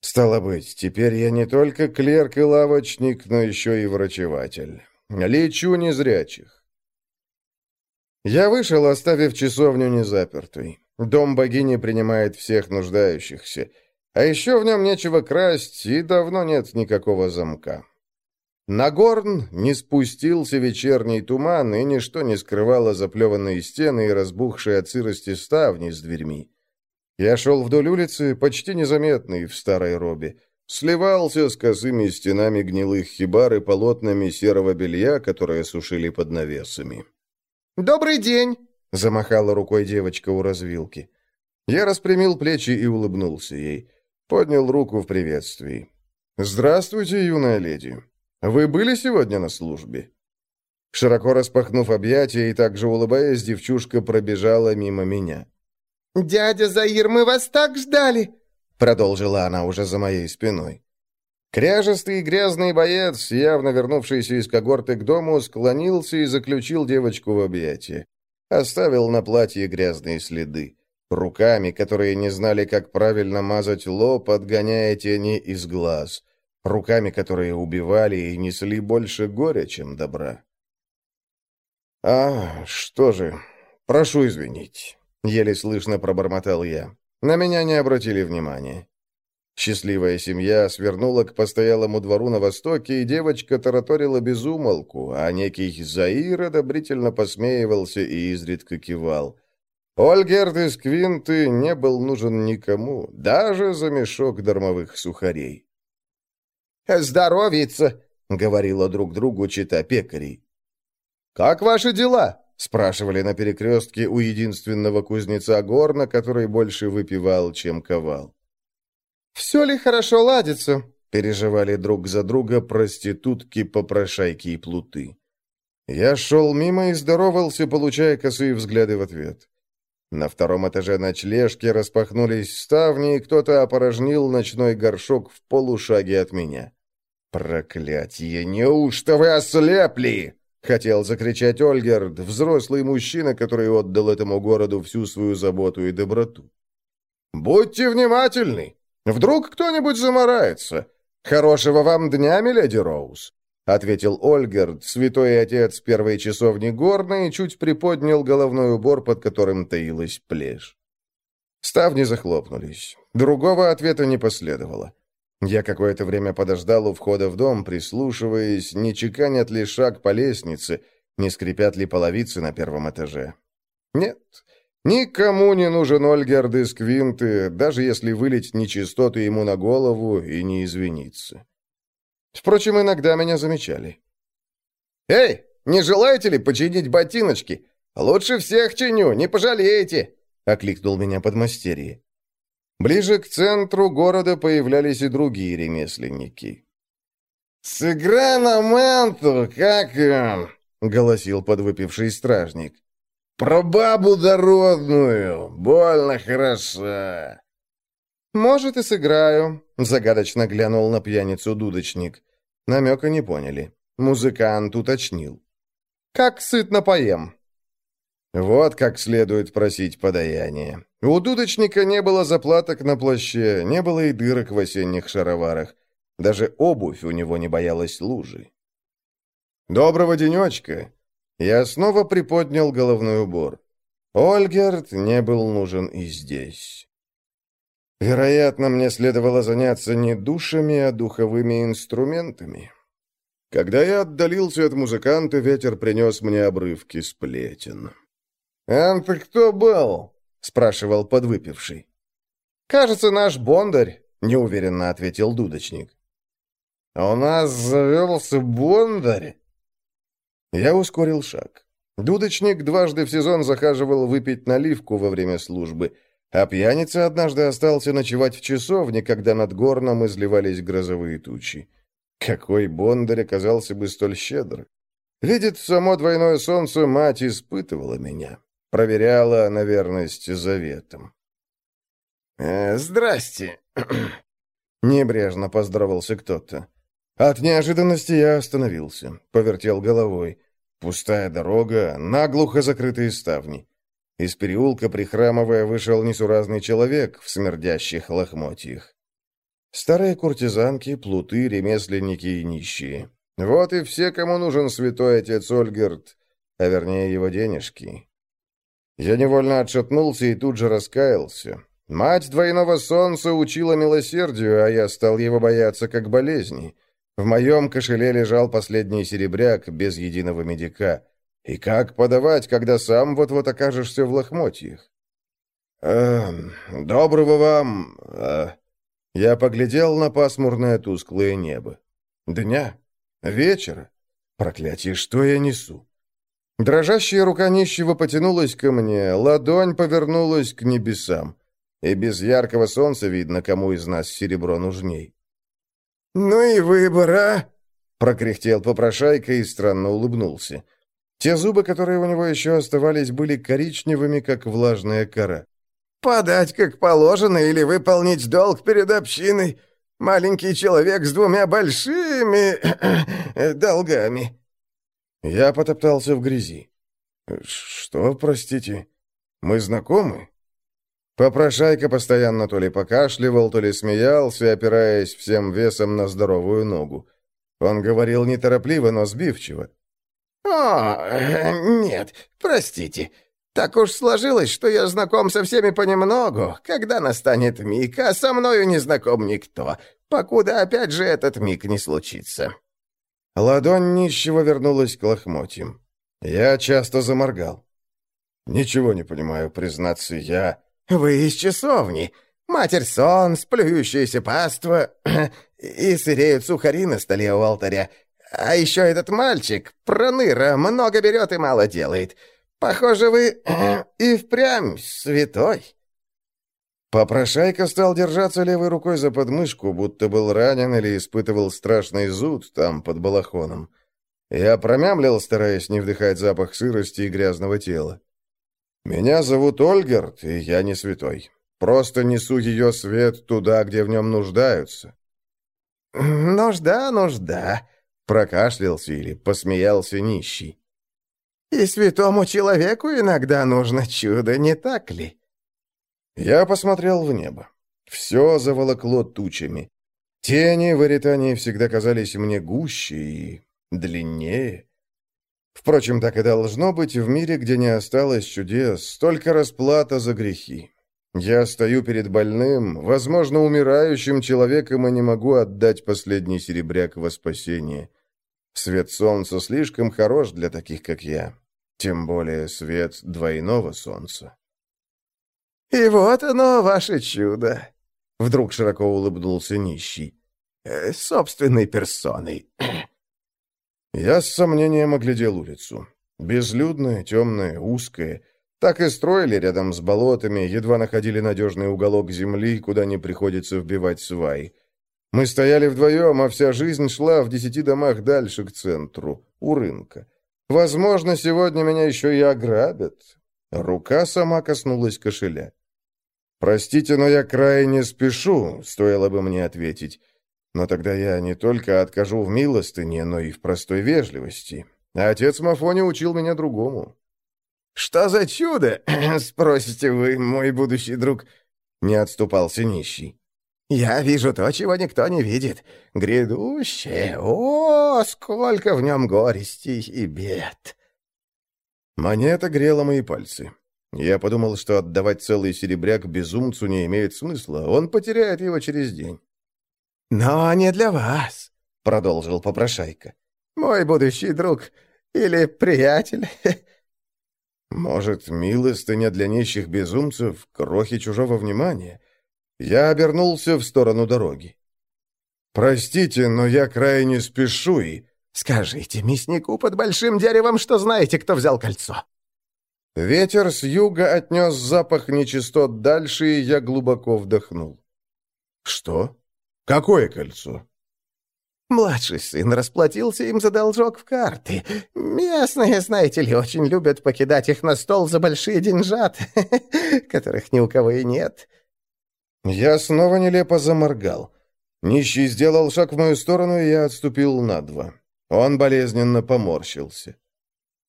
Стало быть, теперь я не только клерк и лавочник, но еще и врачеватель. Лечу незрячих. Я вышел, оставив часовню незапертой. Дом богини принимает всех нуждающихся. А еще в нем нечего красть, и давно нет никакого замка. На горн не спустился вечерний туман, и ничто не скрывало заплеванные стены и разбухшие от сырости ставни с дверьми. Я шел вдоль улицы, почти незаметный в старой робе, сливался с косыми стенами гнилых хибар и полотнами серого белья, которые сушили под навесами. «Добрый день!» — замахала рукой девочка у развилки. Я распрямил плечи и улыбнулся ей. Поднял руку в приветствии. «Здравствуйте, юная леди!» Вы были сегодня на службе?» Широко распахнув объятия и также улыбаясь, девчушка пробежала мимо меня. «Дядя Заир, мы вас так ждали!» Продолжила она уже за моей спиной. Кряжестый и грязный боец, явно вернувшийся из когорты к дому, склонился и заключил девочку в объятия. Оставил на платье грязные следы. Руками, которые не знали, как правильно мазать лоб, отгоняя тени из глаз руками, которые убивали и несли больше горя, чем добра. «А, что же, прошу извинить», — еле слышно пробормотал я. На меня не обратили внимания. Счастливая семья свернула к постоялому двору на востоке, и девочка тараторила без умолку, а некий Заир одобрительно посмеивался и изредка кивал. Ольгерт из Квинты не был нужен никому, даже за мешок дармовых сухарей. «Здоровится!» — говорила друг другу чита пекарей. «Как ваши дела?» — спрашивали на перекрестке у единственного кузнеца Горна, который больше выпивал, чем ковал. «Все ли хорошо ладится?» — переживали друг за друга проститутки, попрошайки и плуты. Я шел мимо и здоровался, получая косые взгляды в ответ. На втором этаже ночлежки распахнулись ставни, и кто-то опорожнил ночной горшок в полушаге от меня. «Проклятье! Неужто вы ослепли?» — хотел закричать Ольгерд, взрослый мужчина, который отдал этому городу всю свою заботу и доброту. «Будьте внимательны! Вдруг кто-нибудь заморается! Хорошего вам дня, миледи Роуз!» — ответил Ольгерд, святой отец первой часовни горной, чуть приподнял головной убор, под которым таилась плешь. Ставни захлопнулись. Другого ответа не последовало. Я какое-то время подождал у входа в дом, прислушиваясь, не чеканят ли шаг по лестнице, не скрипят ли половицы на первом этаже. Нет, никому не нужен Ольгерд из Квинты, даже если вылить нечистоты ему на голову и не извиниться. Впрочем, иногда меня замечали. «Эй, не желаете ли починить ботиночки? Лучше всех чиню, не пожалеете!» — окликнул меня подмастерье. Ближе к центру города появлялись и другие ремесленники. «Сыграй на менту, как он!» — голосил подвыпивший стражник. «Про бабу дородную! Больно хороша!» «Может, и сыграю», — загадочно глянул на пьяницу дудочник. Намека не поняли. Музыкант уточнил. «Как сытно поем». Вот как следует просить подаяние. У дудочника не было заплаток на плаще, не было и дырок в осенних шароварах. Даже обувь у него не боялась лужи. «Доброго денечка!» Я снова приподнял головной убор. Ольгерт не был нужен и здесь. Вероятно, мне следовало заняться не душами, а духовыми инструментами. Когда я отдалился от музыканта, ветер принес мне обрывки сплетен. «А ты кто был?» — спрашивал подвыпивший. «Кажется, наш бондарь», — неуверенно ответил дудочник. «У нас завелся бондарь?» Я ускорил шаг. Дудочник дважды в сезон захаживал выпить наливку во время службы, а пьяница однажды остался ночевать в часовне, когда над горном изливались грозовые тучи. Какой бондарь оказался бы столь щедр? Видит само двойное солнце, мать испытывала меня. Проверяла на верность заветам. «Э, «Здрасте!» Небрежно поздоровался кто-то. От неожиданности я остановился, повертел головой. Пустая дорога, наглухо закрытые ставни. Из переулка, прихрамывая, вышел несуразный человек в смердящих лохмотьях. Старые куртизанки, плуты, ремесленники и нищие. Вот и все, кому нужен святой отец Ольгерт, а вернее его денежки. Я невольно отшатнулся и тут же раскаялся. Мать двойного солнца учила милосердию, а я стал его бояться как болезни. В моем кошеле лежал последний серебряк без единого медика. И как подавать, когда сам вот-вот окажешься в лохмотьях? «Эм, доброго вам...» э... Я поглядел на пасмурное тусклое небо. «Дня? Вечера? Проклятие, что я несу?» Дрожащая рука нищего потянулась ко мне, ладонь повернулась к небесам. И без яркого солнца видно, кому из нас серебро нужней. «Ну и выбор, а!» — прокряхтел попрошайка и странно улыбнулся. Те зубы, которые у него еще оставались, были коричневыми, как влажная кора. «Подать как положено или выполнить долг перед общиной? Маленький человек с двумя большими долгами». Я потоптался в грязи. «Что, простите? Мы знакомы?» Попрошайка постоянно то ли покашливал, то ли смеялся, опираясь всем весом на здоровую ногу. Он говорил неторопливо, но сбивчиво. «О, нет, простите. Так уж сложилось, что я знаком со всеми понемногу. Когда настанет миг, а со мною не знаком никто, покуда опять же этот миг не случится». Ладонь нищего вернулась к лохмотьям. Я часто заморгал. «Ничего не понимаю, признаться, я...» «Вы из часовни. Матерь сон, сплюющаяся паства и сыреют сухари на столе у алтаря. А еще этот мальчик, проныра, много берет и мало делает. Похоже, вы и впрямь святой». Попрошайка стал держаться левой рукой за подмышку, будто был ранен или испытывал страшный зуд там, под балахоном. Я промямлил, стараясь не вдыхать запах сырости и грязного тела. «Меня зовут Ольгерт, и я не святой. Просто несу ее свет туда, где в нем нуждаются». «Нужда, нужда. Прокашлялся или посмеялся нищий. «И святому человеку иногда нужно чудо, не так ли?» Я посмотрел в небо. Все заволокло тучами. Тени в Аритании всегда казались мне гуще и длиннее. Впрочем, так и должно быть в мире, где не осталось чудес, только расплата за грехи. Я стою перед больным, возможно, умирающим человеком и не могу отдать последний серебряк во спасение. Свет солнца слишком хорош для таких, как я. Тем более свет двойного солнца. «И вот оно, ваше чудо!» Вдруг широко улыбнулся нищий. «Э, «Собственной персоной». Я с сомнением оглядел улицу. Безлюдная, темная, узкая. Так и строили рядом с болотами, едва находили надежный уголок земли, куда не приходится вбивать сваи. Мы стояли вдвоем, а вся жизнь шла в десяти домах дальше к центру, у рынка. Возможно, сегодня меня еще и ограбят. Рука сама коснулась кошеля. «Простите, но я крайне спешу», — стоило бы мне ответить. «Но тогда я не только откажу в милостыне, но и в простой вежливости. А отец Мафони учил меня другому». «Что за чудо?» — спросите вы, мой будущий друг. Не отступался нищий. «Я вижу то, чего никто не видит. Грядущее. О, сколько в нем горестей и бед!» Монета грела мои пальцы. Я подумал, что отдавать целый серебряк безумцу не имеет смысла, он потеряет его через день. «Но не для вас», — продолжил попрошайка. «Мой будущий друг или приятель». «Может, милостыня для нищих безумцев, крохи чужого внимания?» Я обернулся в сторону дороги. «Простите, но я крайне спешу и...» «Скажите мяснику под большим деревом, что знаете, кто взял кольцо». Ветер с юга отнес запах нечистот дальше, и я глубоко вдохнул. «Что? Какое кольцо?» Младший сын расплатился им за должок в карты. Местные, знаете ли, очень любят покидать их на стол за большие деньжат, которых ни у кого и нет. Я снова нелепо заморгал. Нищий сделал шаг в мою сторону, и я отступил на два. Он болезненно поморщился.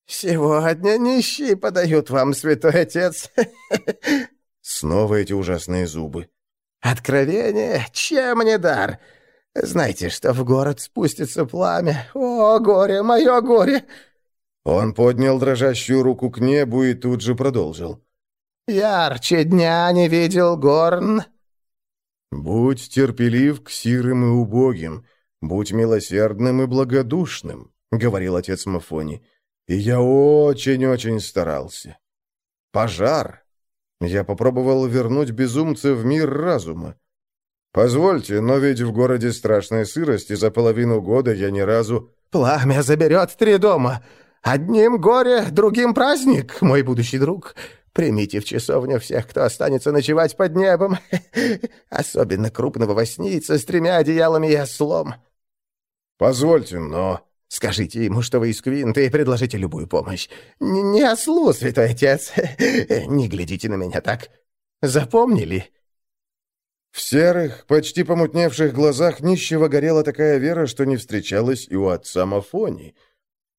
«Сегодня нищие подают вам, святой отец!» Снова эти ужасные зубы. «Откровение? Чем не дар? Знаете, что в город спустится пламя? О, горе, мое горе!» Он поднял дрожащую руку к небу и тут же продолжил. «Ярче дня не видел горн». «Будь терпелив к сирым и убогим, будь милосердным и благодушным», — говорил отец Мафони. И я очень-очень старался. Пожар. Я попробовал вернуть безумца в мир разума. Позвольте, но ведь в городе страшная сырость, и за половину года я ни разу... Пламя заберет три дома. Одним горе, другим праздник, мой будущий друг. Примите в часовню всех, кто останется ночевать под небом. Особенно крупного восница с тремя одеялами и ослом. Позвольте, но... Скажите ему, что вы из Квинты, и предложите любую помощь. Н не ослу, святой отец. Не глядите на меня так. Запомнили?» В серых, почти помутневших глазах нищего горела такая вера, что не встречалась и у отца Мафони.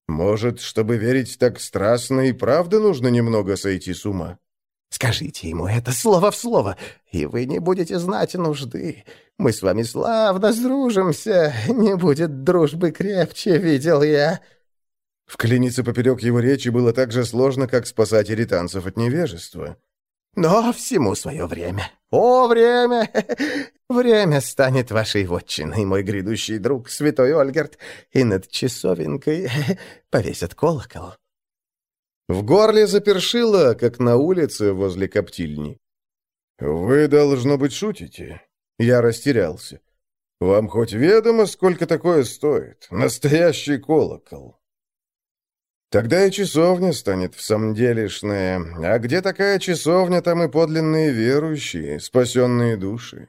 Может, чтобы верить так страстно, и правда нужно немного сойти с ума? Скажите ему это слово в слово, и вы не будете знать нужды. Мы с вами славно сдружимся, не будет дружбы крепче, видел я». Вклиниться поперек его речи было так же сложно, как спасать иританцев от невежества. «Но всему свое время. О, время! Время станет вашей вотчиной, мой грядущий друг, святой Ольгерт, и над часовенкой повесят колокол». В горле запершило, как на улице возле коптильни. «Вы, должно быть, шутите?» Я растерялся. «Вам хоть ведомо, сколько такое стоит? Настоящий колокол!» Тогда и часовня станет в самом делешная. А где такая часовня, там и подлинные верующие, спасенные души.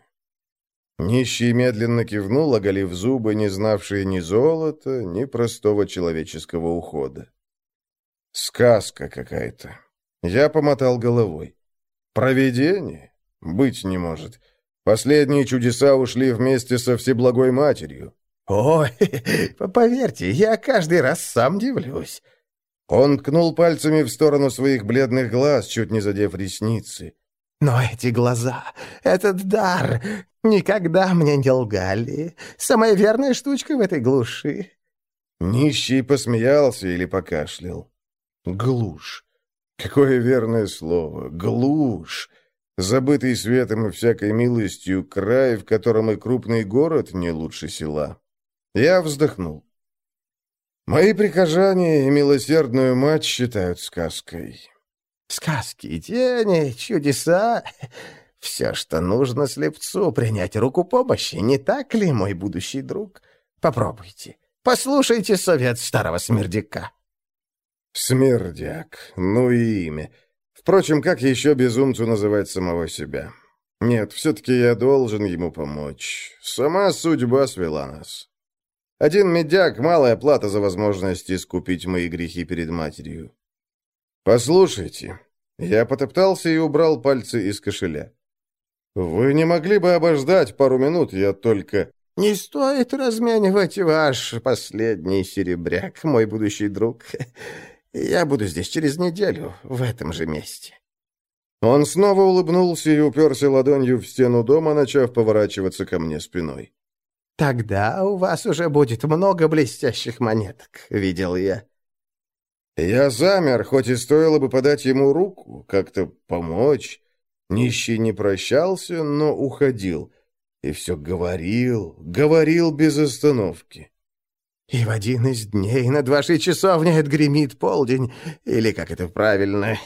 Нищий медленно кивнул, оголив зубы, не знавшие ни золота, ни простого человеческого ухода. Сказка какая-то. Я помотал головой. Провидение? Быть не может. Последние чудеса ушли вместе со Всеблагой Матерью. «Ой, поверьте, я каждый раз сам дивлюсь». Он ткнул пальцами в сторону своих бледных глаз, чуть не задев ресницы. «Но эти глаза, этот дар, никогда мне не лгали. Самая верная штучка в этой глуши». Нищий посмеялся или покашлял. «Глушь. Какое верное слово. Глушь. Забытый светом и всякой милостью край, в котором и крупный город не лучше села». Я вздохнул. Мои прихожане и милосердную мать считают сказкой. Сказки, тени, чудеса — все, что нужно слепцу, принять руку помощи, не так ли, мой будущий друг? Попробуйте. Послушайте совет старого смердяка. Смердяк, ну и имя. Впрочем, как еще безумцу называть самого себя? Нет, все-таки я должен ему помочь. Сама судьба свела нас. Один медяк — малая плата за возможность искупить мои грехи перед матерью. «Послушайте». Я потоптался и убрал пальцы из кошеля. «Вы не могли бы обождать пару минут, я только...» «Не стоит разменивать ваш последний серебряк, мой будущий друг. Я буду здесь через неделю, в этом же месте». Он снова улыбнулся и уперся ладонью в стену дома, начав поворачиваться ко мне спиной. Тогда у вас уже будет много блестящих монеток, видел я. Я замер, хоть и стоило бы подать ему руку, как-то помочь. Нищий не прощался, но уходил. И все говорил, говорил без остановки. И в один из дней над вашей часовней отгремит полдень, или как это правильно.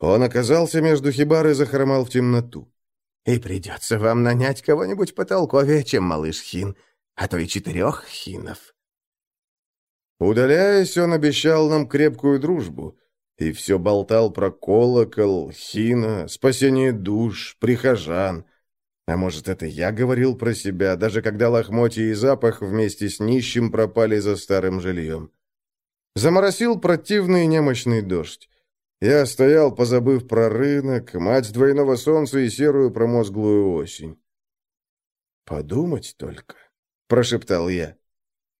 Он оказался между хибар и захромал в темноту. И придется вам нанять кого-нибудь потолковее, чем малыш Хин, а то и четырех Хинов». Удаляясь, он обещал нам крепкую дружбу и все болтал про колокол, Хина, спасение душ, прихожан. А может, это я говорил про себя, даже когда лохмотья и запах вместе с нищим пропали за старым жильем. Заморосил противный немощный дождь. Я стоял, позабыв про рынок, мать двойного солнца и серую промозглую осень. «Подумать только», — прошептал я.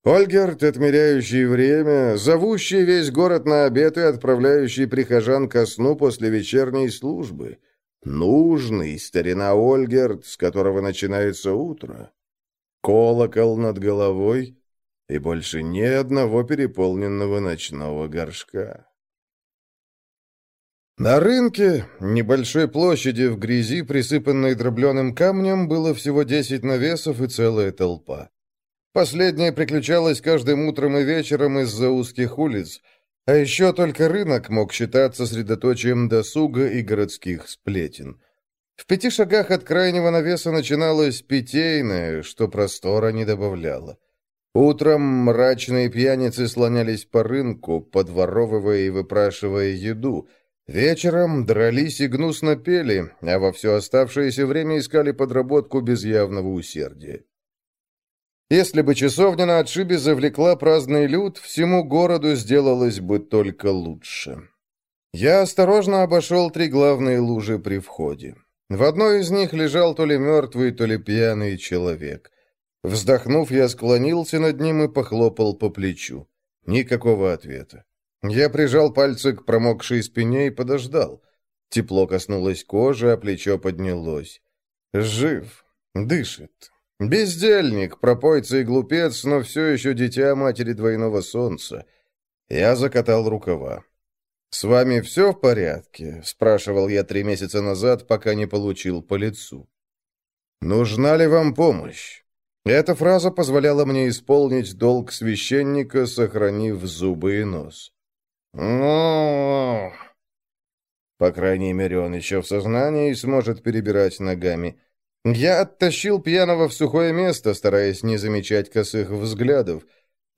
Ольгерт, отмеряющий время, зовущий весь город на обед и отправляющий прихожан ко сну после вечерней службы. Нужный старина Ольгерт, с которого начинается утро. Колокол над головой и больше ни одного переполненного ночного горшка. На рынке, небольшой площади в грязи, присыпанной дробленым камнем, было всего десять навесов и целая толпа. Последнее приключалось каждым утром и вечером из-за узких улиц, а еще только рынок мог считаться средоточием досуга и городских сплетен. В пяти шагах от крайнего навеса начиналось питейное, что простора не добавляло. Утром мрачные пьяницы слонялись по рынку, подворовывая и выпрашивая еду — Вечером дрались и гнусно пели, а во все оставшееся время искали подработку без явного усердия. Если бы часовня на отшибе завлекла праздный люд, всему городу сделалось бы только лучше. Я осторожно обошел три главные лужи при входе. В одной из них лежал то ли мертвый, то ли пьяный человек. Вздохнув, я склонился над ним и похлопал по плечу. Никакого ответа. Я прижал пальцы к промокшей спине и подождал. Тепло коснулось кожи, а плечо поднялось. Жив, дышит. Бездельник, пропойца и глупец, но все еще дитя матери двойного солнца. Я закатал рукава. «С вами все в порядке?» — спрашивал я три месяца назад, пока не получил по лицу. «Нужна ли вам помощь?» Эта фраза позволяла мне исполнить долг священника, сохранив зубы и нос ну По крайней мере, он еще в сознании и сможет перебирать ногами. Я оттащил пьяного в сухое место, стараясь не замечать косых взглядов.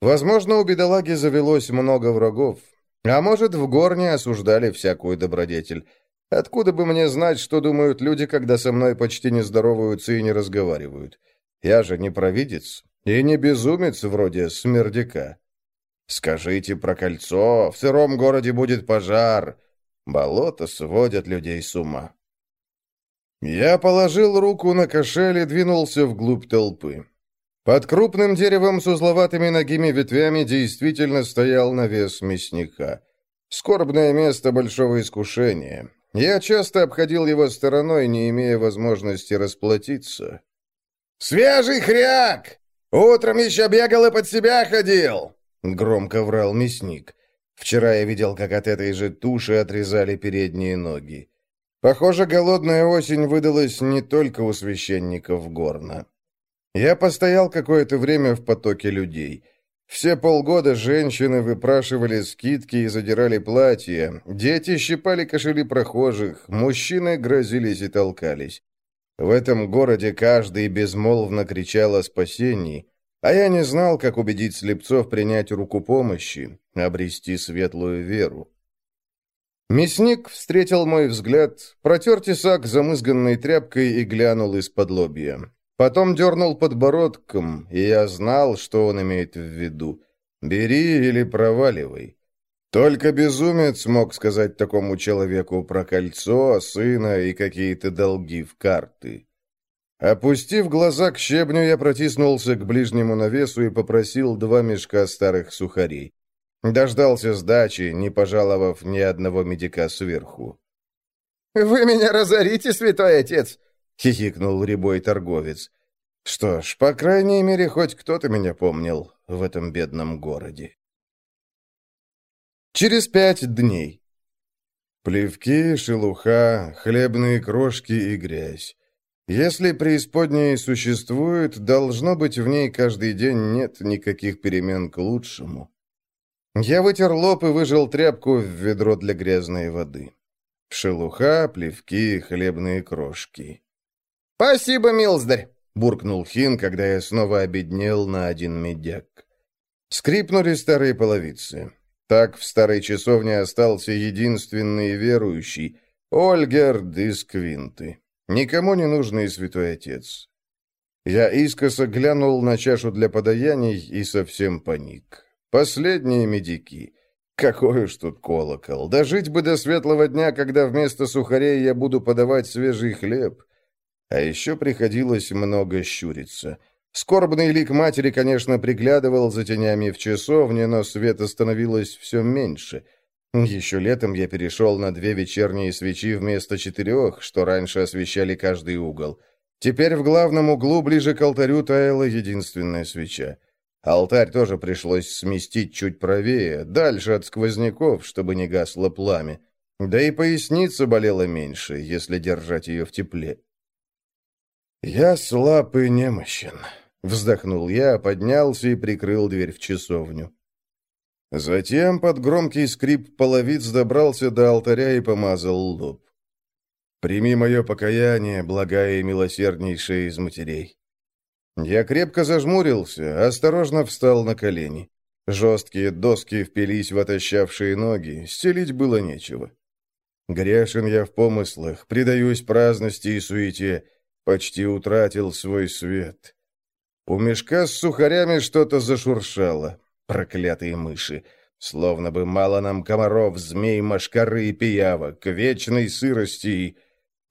Возможно, у бедолаги завелось много врагов. А может, в горне осуждали всякую добродетель. Откуда бы мне знать, что думают люди, когда со мной почти не здороваются и не разговаривают? Я же не провидец и не безумец вроде смердяка. Скажите про кольцо, в сыром городе будет пожар. Болото сводят людей с ума. Я положил руку на кошель и двинулся вглубь толпы. Под крупным деревом с узловатыми ногими ветвями действительно стоял навес мясника. Скорбное место большого искушения. Я часто обходил его стороной, не имея возможности расплатиться. «Свежий хряк! Утром еще бегал и под себя ходил!» — громко врал мясник. Вчера я видел, как от этой же туши отрезали передние ноги. Похоже, голодная осень выдалась не только у священников Горна. Я постоял какое-то время в потоке людей. Все полгода женщины выпрашивали скидки и задирали платья, дети щипали кошели прохожих, мужчины грозились и толкались. В этом городе каждый безмолвно кричал о спасении, а я не знал, как убедить слепцов принять руку помощи, обрести светлую веру. Мясник встретил мой взгляд, протер тесак замызганной тряпкой и глянул из-под лобья. Потом дернул подбородком, и я знал, что он имеет в виду. «Бери или проваливай». Только безумец мог сказать такому человеку про кольцо, сына и какие-то долги в карты. Опустив глаза к щебню, я протиснулся к ближнему навесу и попросил два мешка старых сухарей. Дождался сдачи, не пожаловав ни одного медика сверху. «Вы меня разорите, святой отец!» — хихикнул рябой торговец. «Что ж, по крайней мере, хоть кто-то меня помнил в этом бедном городе». Через пять дней. Плевки, шелуха, хлебные крошки и грязь. Если преисподняя существует, должно быть, в ней каждый день нет никаких перемен к лучшему. Я вытер лоб и выжил тряпку в ведро для грязной воды. Шелуха, плевки, хлебные крошки. «Спасибо, милздарь!» — буркнул Хин, когда я снова обеднел на один медяк. Скрипнули старые половицы. Так в старой часовне остался единственный верующий — Ольгерд из Квинты. Никому не нужный святой отец. Я искоса глянул на чашу для подаяний и совсем паник. Последние медики. Какой уж тут колокол. Дожить бы до светлого дня, когда вместо сухарей я буду подавать свежий хлеб. А еще приходилось много щуриться. Скорбный лик матери, конечно, приглядывал за тенями в часовне, но света становилось все меньше. Еще летом я перешел на две вечерние свечи вместо четырех, что раньше освещали каждый угол. Теперь в главном углу, ближе к алтарю, таяла единственная свеча. Алтарь тоже пришлось сместить чуть правее, дальше от сквозняков, чтобы не гасло пламя. Да и поясница болела меньше, если держать ее в тепле. «Я слаб и немощен», — вздохнул я, поднялся и прикрыл дверь в часовню. Затем под громкий скрип половиц добрался до алтаря и помазал лоб. «Прими мое покаяние, благая и милосерднейшая из матерей». Я крепко зажмурился, осторожно встал на колени. Жесткие доски впились в отощавшие ноги, стелить было нечего. Грешен я в помыслах, предаюсь праздности и суете, почти утратил свой свет. У мешка с сухарями что-то зашуршало. Проклятые мыши. Словно бы мало нам комаров, змей, машкары и пиявок, вечной сырости и...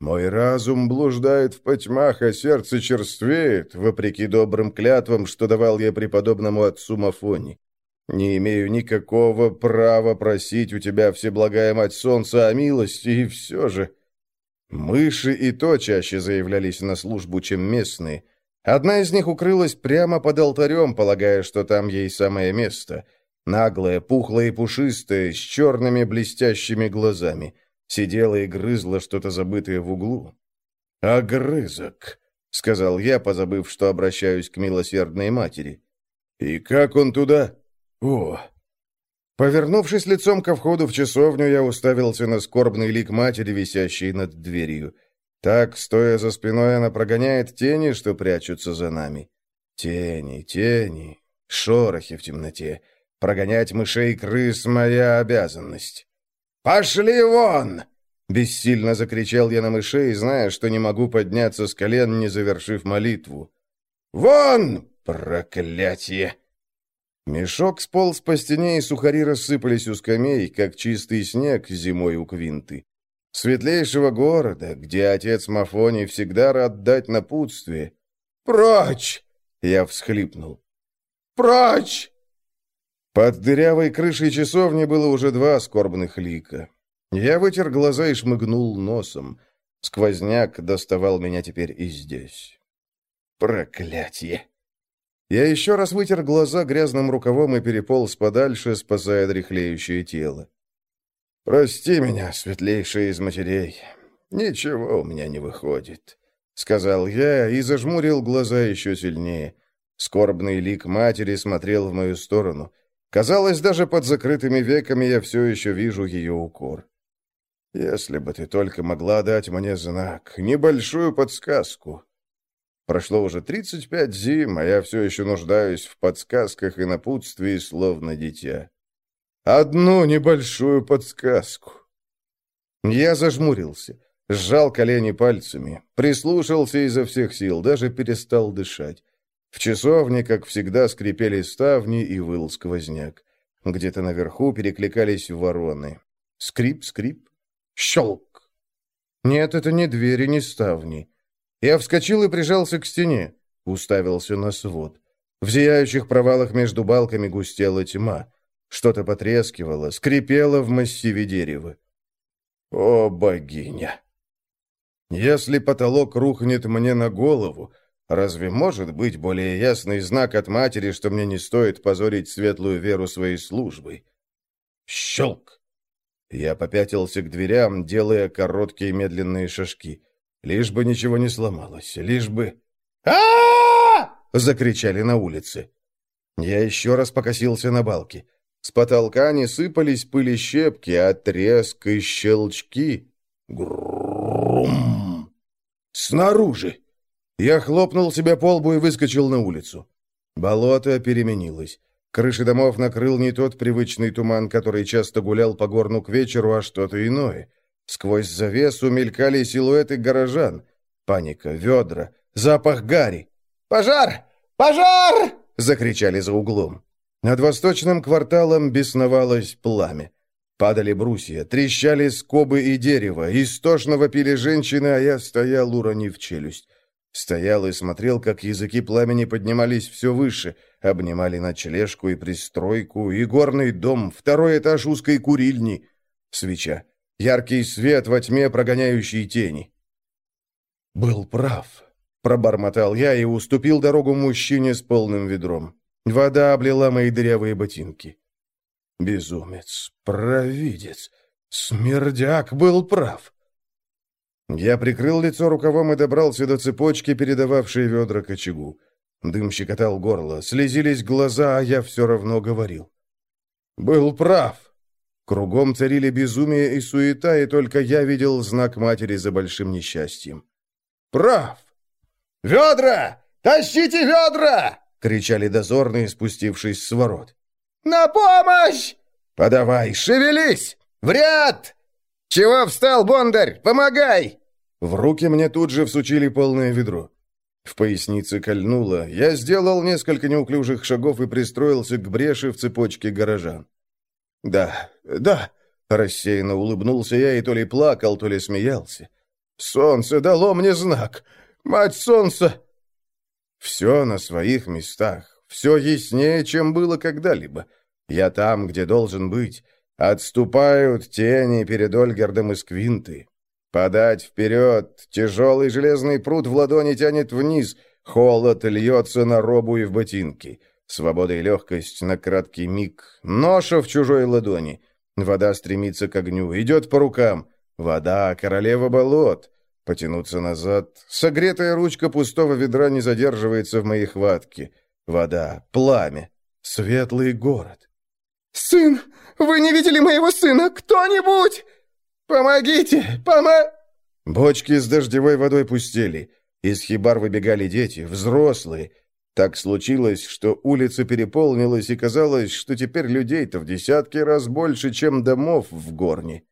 Мой разум блуждает в потьмах, а сердце черствеет, вопреки добрым клятвам, что давал я преподобному отцу Мафони. Не имею никакого права просить у тебя, Всеблагая Мать Солнца, о милости, и все же... Мыши и то чаще заявлялись на службу, чем местные. Одна из них укрылась прямо под алтарем, полагая, что там ей самое место. Наглая, пухлая и пушистая, с черными блестящими глазами. Сидела и грызла что-то забытое в углу. «Огрызок», — сказал я, позабыв, что обращаюсь к милосердной матери. «И как он туда?» «О, Повернувшись лицом ко входу в часовню, я уставился на скорбный лик матери, висящий над дверью. Так, стоя за спиной, она прогоняет тени, что прячутся за нами. Тени, тени, шорохи в темноте. Прогонять мышей и крыс — моя обязанность. «Пошли вон!» Бессильно закричал я на мышей, зная, что не могу подняться с колен, не завершив молитву. «Вон! Проклятие!» Мешок сполз по стене, и сухари рассыпались у скамей, как чистый снег зимой у Квинты. Светлейшего города, где отец Мафони всегда рад дать напутствие. «Прочь!» Я всхлипнул. «Прочь!» Под дырявой крышей часовни было уже два скорбных лика. Я вытер глаза и шмыгнул носом. Сквозняк доставал меня теперь и здесь. Проклятье! Я еще раз вытер глаза грязным рукавом и переполз подальше, спасая дряхлеющее тело. «Прости меня, светлейшая из матерей. Ничего у меня не выходит», — сказал я и зажмурил глаза еще сильнее. Скорбный лик матери смотрел в мою сторону. Казалось, даже под закрытыми веками я все еще вижу ее укор. «Если бы ты только могла дать мне знак, небольшую подсказку». Прошло уже тридцать пять зим, а я все еще нуждаюсь в подсказках и напутствии, словно дитя. Одну небольшую подсказку. Я зажмурился, сжал колени пальцами, прислушался изо всех сил, даже перестал дышать. В часовне, как всегда, скрипели ставни и выл сквозняк. Где-то наверху перекликались вороны. Скрип, скрип, щелк. Нет, это не двери, не ставни. Я вскочил и прижался к стене, уставился на свод. В зияющих провалах между балками густела тьма. Что-то потрескивало, скрипело в массиве дерева. О, богиня! Если потолок рухнет мне на голову, разве может быть более ясный знак от матери, что мне не стоит позорить светлую веру своей службой? Щелк! Я попятился к дверям, делая короткие медленные шажки. Лишь бы ничего не сломалось, лишь бы... а закричали на улице. Я еще раз покосился на балки. С потолка не сыпались пыли щепки, а треск и щелчки. Грум! Снаружи! Я хлопнул себя по лбу и выскочил на улицу. Болото переменилось. Крыши домов накрыл не тот привычный туман, который часто гулял по горну к вечеру, а что-то иное — Сквозь завесу мелькали силуэты горожан. Паника, ведра, запах гари. «Пожар! Пожар!» — закричали за углом. Над восточным кварталом бесновалось пламя. Падали брусья, трещали скобы и дерево, истошно вопили женщины, а я стоял, уронив челюсть. Стоял и смотрел, как языки пламени поднимались все выше, обнимали ночлежку и пристройку, и горный дом, второй этаж узкой курильни. Свеча. Яркий свет во тьме, прогоняющий тени. «Был прав», — пробормотал я и уступил дорогу мужчине с полным ведром. Вода облила мои дырявые ботинки. Безумец, провидец, смердяк был прав. Я прикрыл лицо рукавом и добрался до цепочки, передававшей ведра к очагу. Дым щекотал горло, слезились глаза, а я все равно говорил. «Был прав. Кругом царили безумие и суета, и только я видел знак матери за большим несчастьем. «Прав!» «Ведра! Тащите ведра!» — кричали дозорные, спустившись с ворот. «На помощь!» «Подавай, шевелись! В ряд!» «Чего встал, Бондарь? Помогай!» В руки мне тут же всучили полное ведро. В пояснице кольнуло. Я сделал несколько неуклюжих шагов и пристроился к бреши в цепочке горожан. «Да, да», — рассеянно улыбнулся я и то ли плакал, то ли смеялся. «Солнце дало мне знак! Мать солнца!» Все на своих местах, все яснее, чем было когда-либо. Я там, где должен быть. Отступают тени перед Ольгердом из Квинты. Подать вперед, тяжелый железный пруд в ладони тянет вниз, холод льется на робу и в ботинки. Свобода и легкость на краткий миг. Ноша в чужой ладони. Вода стремится к огню, идет по рукам. Вода — королева болот. Потянуться назад. Согретая ручка пустого ведра не задерживается в моей хватке. Вода, пламя, светлый город. «Сын! Вы не видели моего сына? Кто-нибудь! Помогите! Помо...» Бочки с дождевой водой пустели. Из хибар выбегали дети, взрослые. Так случилось, что улица переполнилась, и казалось, что теперь людей-то в десятки раз больше, чем домов в горне.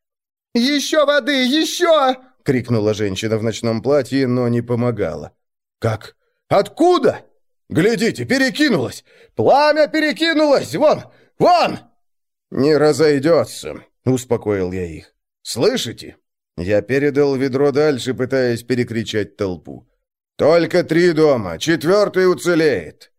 «Еще воды! Еще!» — крикнула женщина в ночном платье, но не помогала. «Как? Откуда? Глядите, перекинулась! Пламя перекинулось! Вон! Вон!» «Не разойдется», — успокоил я их. «Слышите?» Я передал ведро дальше, пытаясь перекричать толпу. «Только три дома, четвертый уцелеет!»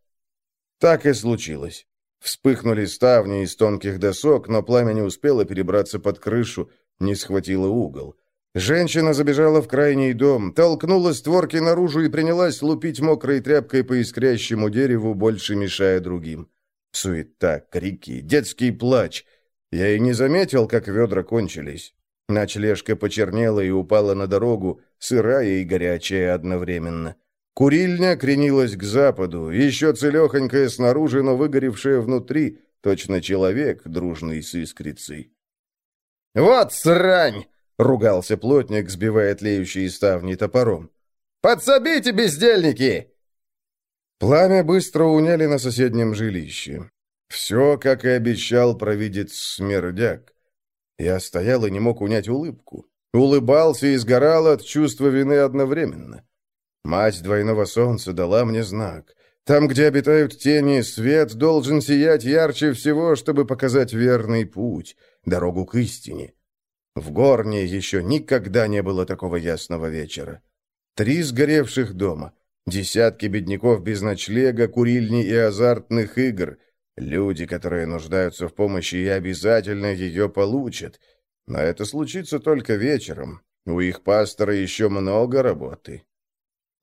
Так и случилось. Вспыхнули ставни из тонких досок, но пламя не успело перебраться под крышу, не схватило угол. Женщина забежала в крайний дом, толкнула створки наружу и принялась лупить мокрой тряпкой по искрящему дереву, больше мешая другим. Суета, крики, детский плач. Я и не заметил, как ведра кончились. Ночлежка почернела и упала на дорогу, сырая и горячая одновременно. Курильня кренилась к западу, еще целехонькая снаружи, но выгоревшая внутри, точно человек, дружный с искрицей. «Вот срань!» Ругался плотник, сбивая тлеющие ставни топором. «Подсобите, бездельники!» Пламя быстро уняли на соседнем жилище. Все, как и обещал провидец Смердяк. Я стоял и не мог унять улыбку. Улыбался и сгорал от чувства вины одновременно. Мать двойного солнца дала мне знак. Там, где обитают тени, свет должен сиять ярче всего, чтобы показать верный путь, дорогу к истине. В Горне еще никогда не было такого ясного вечера. Три сгоревших дома, десятки бедняков без ночлега, курильни и азартных игр, люди, которые нуждаются в помощи и обязательно ее получат. Но это случится только вечером. У их пастора еще много работы.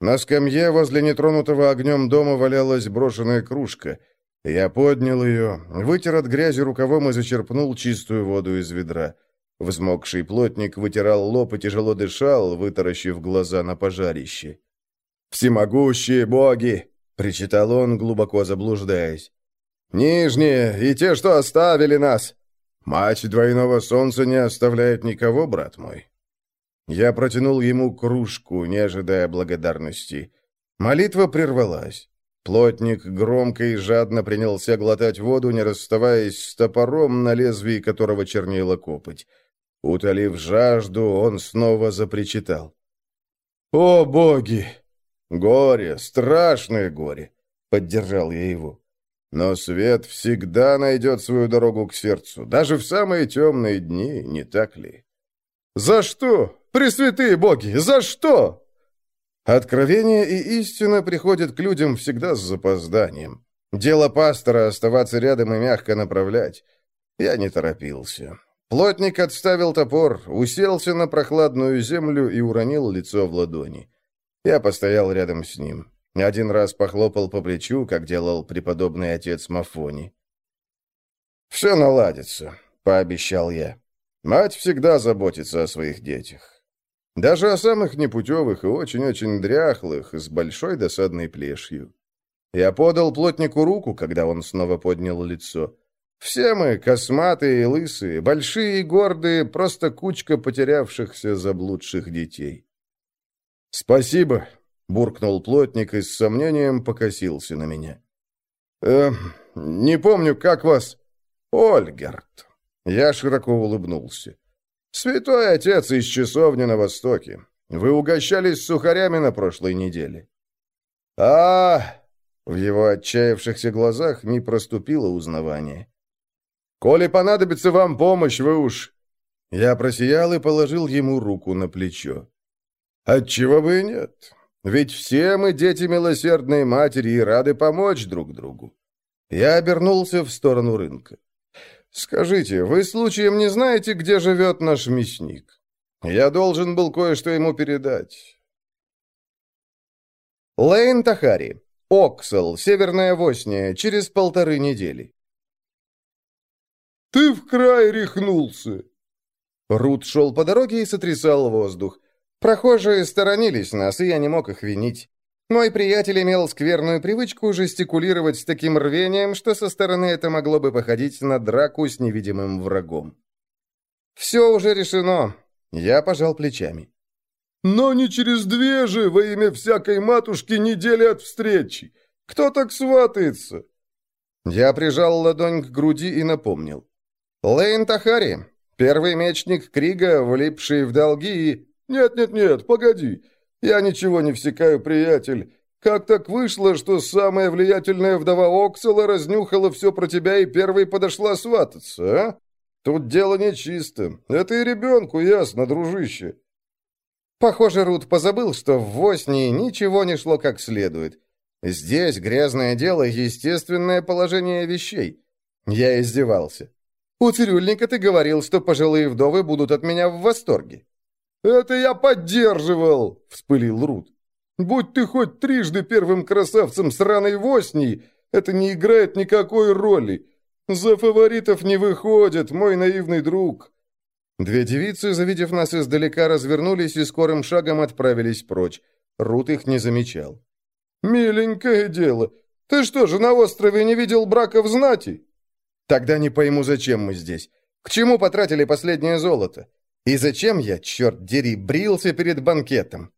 На скамье возле нетронутого огнем дома валялась брошенная кружка. Я поднял ее, вытер от грязи рукавом и зачерпнул чистую воду из ведра. Взмокший плотник вытирал лоб и тяжело дышал, вытаращив глаза на пожарище. «Всемогущие боги!» — причитал он, глубоко заблуждаясь. «Нижние и те, что оставили нас! Мать двойного солнца не оставляет никого, брат мой!» Я протянул ему кружку, не ожидая благодарности. Молитва прервалась. Плотник громко и жадно принялся глотать воду, не расставаясь с топором, на лезвии которого чернела копоть. Утолив жажду, он снова запричитал. «О, боги! Горе, страшное горе!» — поддержал я его. «Но свет всегда найдет свою дорогу к сердцу, даже в самые темные дни, не так ли?» «За что? Пресвятые боги, за что?» Откровение и истина приходят к людям всегда с запозданием. Дело пастора — оставаться рядом и мягко направлять. Я не торопился. Плотник отставил топор, уселся на прохладную землю и уронил лицо в ладони. Я постоял рядом с ним. Один раз похлопал по плечу, как делал преподобный отец Мафони. «Все наладится», — пообещал я. «Мать всегда заботится о своих детях. Даже о самых непутевых и очень-очень дряхлых, с большой досадной плешью». Я подал плотнику руку, когда он снова поднял лицо. Все мы, косматые и лысые, большие и гордые, просто кучка потерявшихся заблудших детей. «Спасибо», — буркнул плотник и с сомнением покосился на меня. «Э, не помню, как вас...» «Ольгерт». Я широко улыбнулся. «Святой отец из часовни на Востоке. Вы угощались сухарями на прошлой неделе». «А...» В его отчаявшихся глазах не проступило узнавание. Коли понадобится вам помощь, вы уж...» Я просиял и положил ему руку на плечо. «Отчего бы и нет? Ведь все мы дети милосердной матери и рады помочь друг другу». Я обернулся в сторону рынка. «Скажите, вы случаем не знаете, где живет наш мясник? Я должен был кое-что ему передать». Лейн Тахари. Оксел, Северная Восния, через полторы недели. «Ты в край рехнулся!» Рут шел по дороге и сотрясал воздух. Прохожие сторонились нас, и я не мог их винить. Мой приятель имел скверную привычку жестикулировать с таким рвением, что со стороны это могло бы походить на драку с невидимым врагом. «Все уже решено». Я пожал плечами. «Но не через две же, во имя всякой матушки, недели от встречи. Кто так сватается?» Я прижал ладонь к груди и напомнил. Лейн Тахари, первый мечник Крига, влипший в долги и... Нет-нет-нет, погоди. Я ничего не всекаю, приятель. Как так вышло, что самая влиятельная вдова Оксала разнюхала все про тебя и первой подошла свататься, а? Тут дело нечисто. Это и ребенку ясно, дружище. Похоже, Рут позабыл, что в Воснии ничего не шло как следует. Здесь грязное дело — естественное положение вещей. Я издевался. У цирюльника ты говорил, что пожилые вдовы будут от меня в восторге. «Это я поддерживал!» — вспылил Рут. «Будь ты хоть трижды первым красавцем сраной Воснии, это не играет никакой роли. За фаворитов не выходит, мой наивный друг. Две девицы, завидев нас издалека, развернулись и скорым шагом отправились прочь. Рут их не замечал. «Миленькое дело. Ты что же, на острове не видел браков знати?» «Тогда не пойму, зачем мы здесь. К чему потратили последнее золото? И зачем я, черт дери, брился перед банкетом?»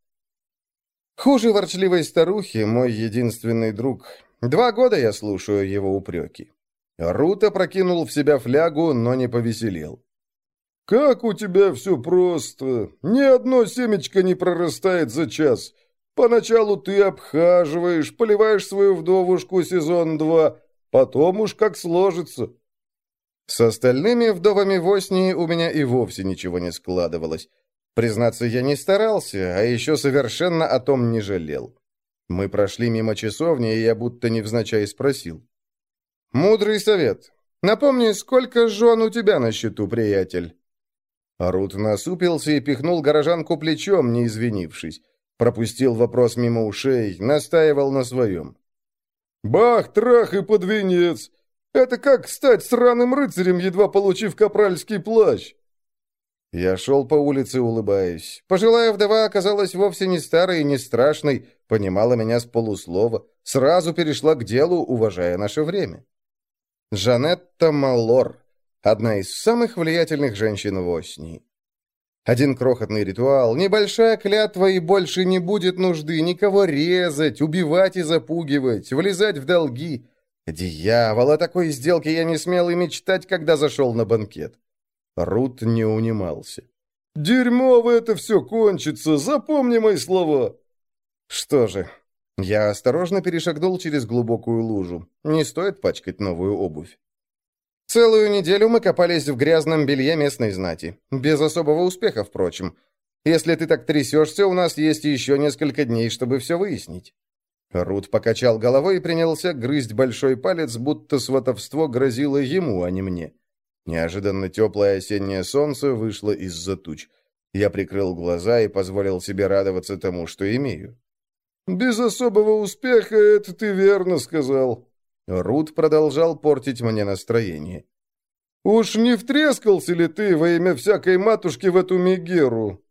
Хуже ворчливой старухи, мой единственный друг. Два года я слушаю его упреки. Рута прокинул в себя флягу, но не повеселел. «Как у тебя все просто! Ни одно семечко не прорастает за час. Поначалу ты обхаживаешь, поливаешь свою вдовушку сезон два, потом уж как сложится». С остальными вдовами в Оснии у меня и вовсе ничего не складывалось. Признаться, я не старался, а еще совершенно о том не жалел. Мы прошли мимо часовни, и я будто невзначай спросил. «Мудрый совет. Напомни, сколько жен у тебя на счету, приятель?» Рут насупился и пихнул горожанку плечом, не извинившись. Пропустил вопрос мимо ушей, настаивал на своем. «Бах, трах и под венец! Это как стать сраным рыцарем, едва получив капральский плащ!» Я шел по улице, улыбаясь. Пожилая вдова оказалась вовсе не старой и не страшной, понимала меня с полуслова, сразу перешла к делу, уважая наше время. Жанетта Малор, Одна из самых влиятельных женщин в Оснии. Один крохотный ритуал, небольшая клятва, и больше не будет нужды никого резать, убивать и запугивать, влезать в долги. Дьявол, о такой сделке я не смел и мечтать, когда зашел на банкет. Рут не унимался. «Дерьмово это все кончится, запомни мои слова!» Что же, я осторожно перешагнул через глубокую лужу. Не стоит пачкать новую обувь. Целую неделю мы копались в грязном белье местной знати. Без особого успеха, впрочем. Если ты так трясешься, у нас есть еще несколько дней, чтобы все выяснить». Рут покачал головой и принялся грызть большой палец, будто сватовство грозило ему, а не мне. Неожиданно теплое осеннее солнце вышло из-за туч. Я прикрыл глаза и позволил себе радоваться тому, что имею. «Без особого успеха, это ты верно сказал», Рут продолжал портить мне настроение. «Уж не втрескался ли ты во имя всякой матушки в эту Мегеру?»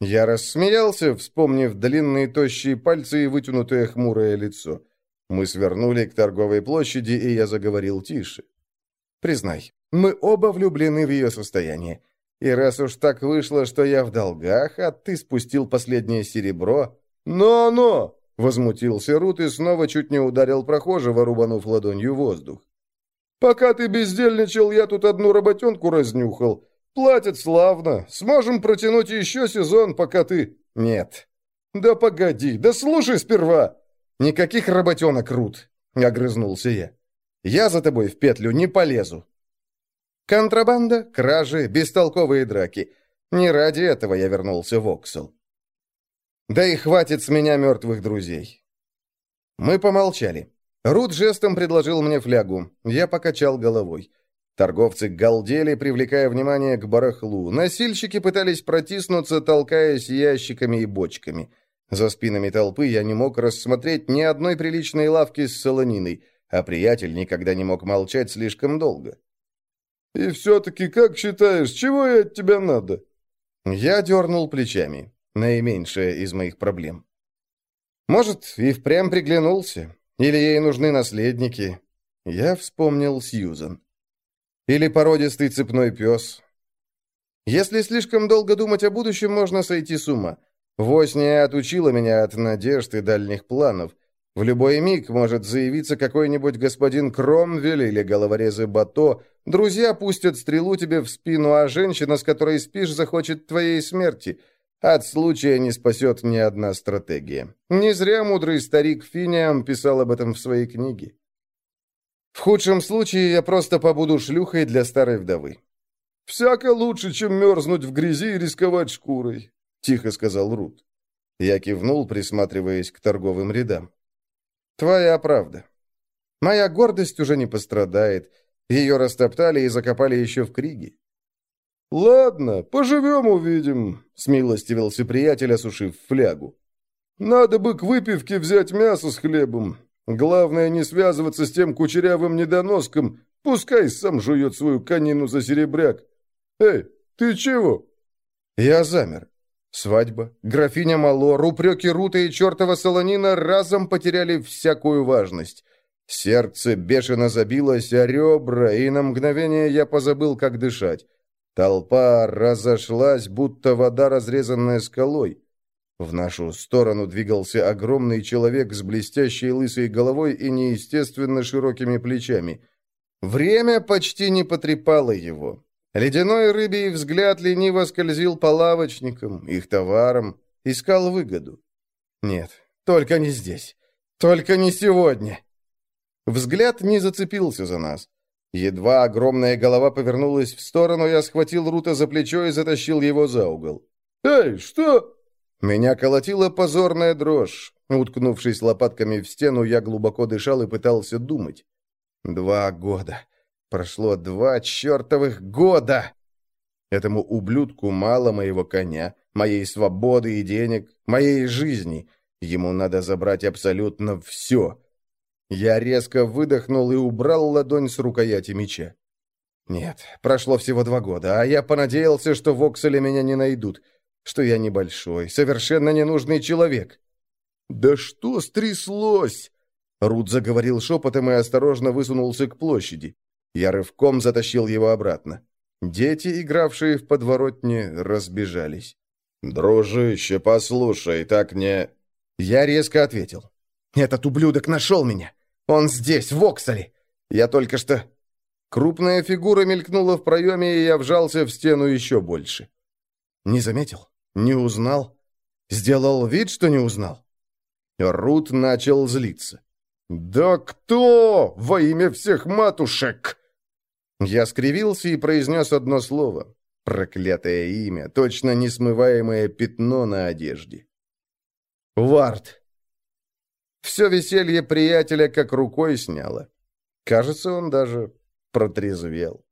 Я рассмеялся, вспомнив длинные тощие пальцы и вытянутое хмурое лицо. Мы свернули к торговой площади, и я заговорил тише. «Признай, мы оба влюблены в ее состояние. И раз уж так вышло, что я в долгах, а ты спустил последнее серебро...» «Но-но!» Возмутился Рут и снова чуть не ударил прохожего, рубанув ладонью воздух. «Пока ты бездельничал, я тут одну работенку разнюхал. Платят славно. Сможем протянуть еще сезон, пока ты...» «Нет». «Да погоди, да слушай сперва!» «Никаких работенок, Рут!» — огрызнулся я. «Я за тобой в петлю не полезу». Контрабанда, кражи, бестолковые драки. Не ради этого я вернулся в Оксел. Да и хватит с меня мертвых друзей. Мы помолчали. Рут жестом предложил мне флягу. Я покачал головой. Торговцы галдели, привлекая внимание к барахлу. Носильщики пытались протиснуться, толкаясь ящиками и бочками. За спинами толпы я не мог рассмотреть ни одной приличной лавки с солониной, а приятель никогда не мог молчать слишком долго. «И все-таки, как считаешь, чего я от тебя надо?» Я дернул плечами. Наименьшая из моих проблем. Может, и впрямь приглянулся. Или ей нужны наследники. Я вспомнил Сьюзан. Или породистый цепной пес. Если слишком долго думать о будущем, можно сойти с ума. Восния отучила меня от надежд и дальних планов. В любой миг может заявиться какой-нибудь господин Кромвель или головорезы Бато. Друзья пустят стрелу тебе в спину, а женщина, с которой спишь, захочет твоей смерти — от случая не спасет ни одна стратегия. Не зря мудрый старик Финиам писал об этом в своей книге. В худшем случае я просто побуду шлюхой для старой вдовы. Всяко лучше, чем мерзнуть в грязи и рисковать шкурой. — тихо сказал Рут. Я кивнул, присматриваясь к торговым рядам. «Твоя правда. Моя гордость уже не пострадает. Ее растоптали и закопали еще в Криге». «Ладно, поживем, увидим», — смилостивился приятель, осушив флягу. «Надо бы к выпивке взять мясо с хлебом. Главное не связываться с тем кучерявым недоноском, пускай сам жует свою конину за серебряк. Эй, ты чего?» Я замер. Свадьба, графиня Мало, упреки Рута и чертова Солонина разом потеряли всякую важность. Сердце бешено забилось о ребра, и на мгновение я позабыл, как дышать. Толпа разошлась, будто вода, разрезанная скалой. В нашу сторону двигался огромный человек с блестящей лысой головой и неестественно широкими плечами. Время почти не потрепало его. Ледяной рыбий взгляд лениво скользил по лавочникам, их товарам, искал выгоду. Нет, только не здесь. Только не сегодня. Взгляд не зацепился за нас. Едва огромная голова повернулась в сторону, я схватил Рута за плечо и затащил его за угол. «Эй, что?» Меня колотила позорная дрожь. Уткнувшись лопатками в стену, я глубоко дышал и пытался думать. Два года. Прошло два чертовых года! Этому ублюдку мало моего коня, моей свободы и денег, моей жизни. Ему надо забрать абсолютно все. Я резко выдохнул и убрал ладонь с рукояти меча. Нет, прошло всего два года, а я понадеялся, что в Окселе меня не найдут, что я небольшой, совершенно ненужный человек. «Да что стряслось?» Рут заговорил шепотом и осторожно высунулся к площади. Я рывком затащил его обратно. Дети, игравшие в подворотне, разбежались. «Дружище, послушай, так не...» Я резко ответил. «Этот ублюдок нашел меня! Он здесь, в Оксале! Я только что...» Крупная фигура мелькнула в проеме, и я вжался в стену еще больше. Не заметил? Не узнал? Сделал вид, что не узнал? Рут начал злиться. «Да кто? Во имя всех матушек!» Я скривился и произнес одно слово. Проклятое имя, точно несмываемое пятно на одежде. Вард. Все веселье приятеля как рукой сняло. Кажется, он даже протрезвел.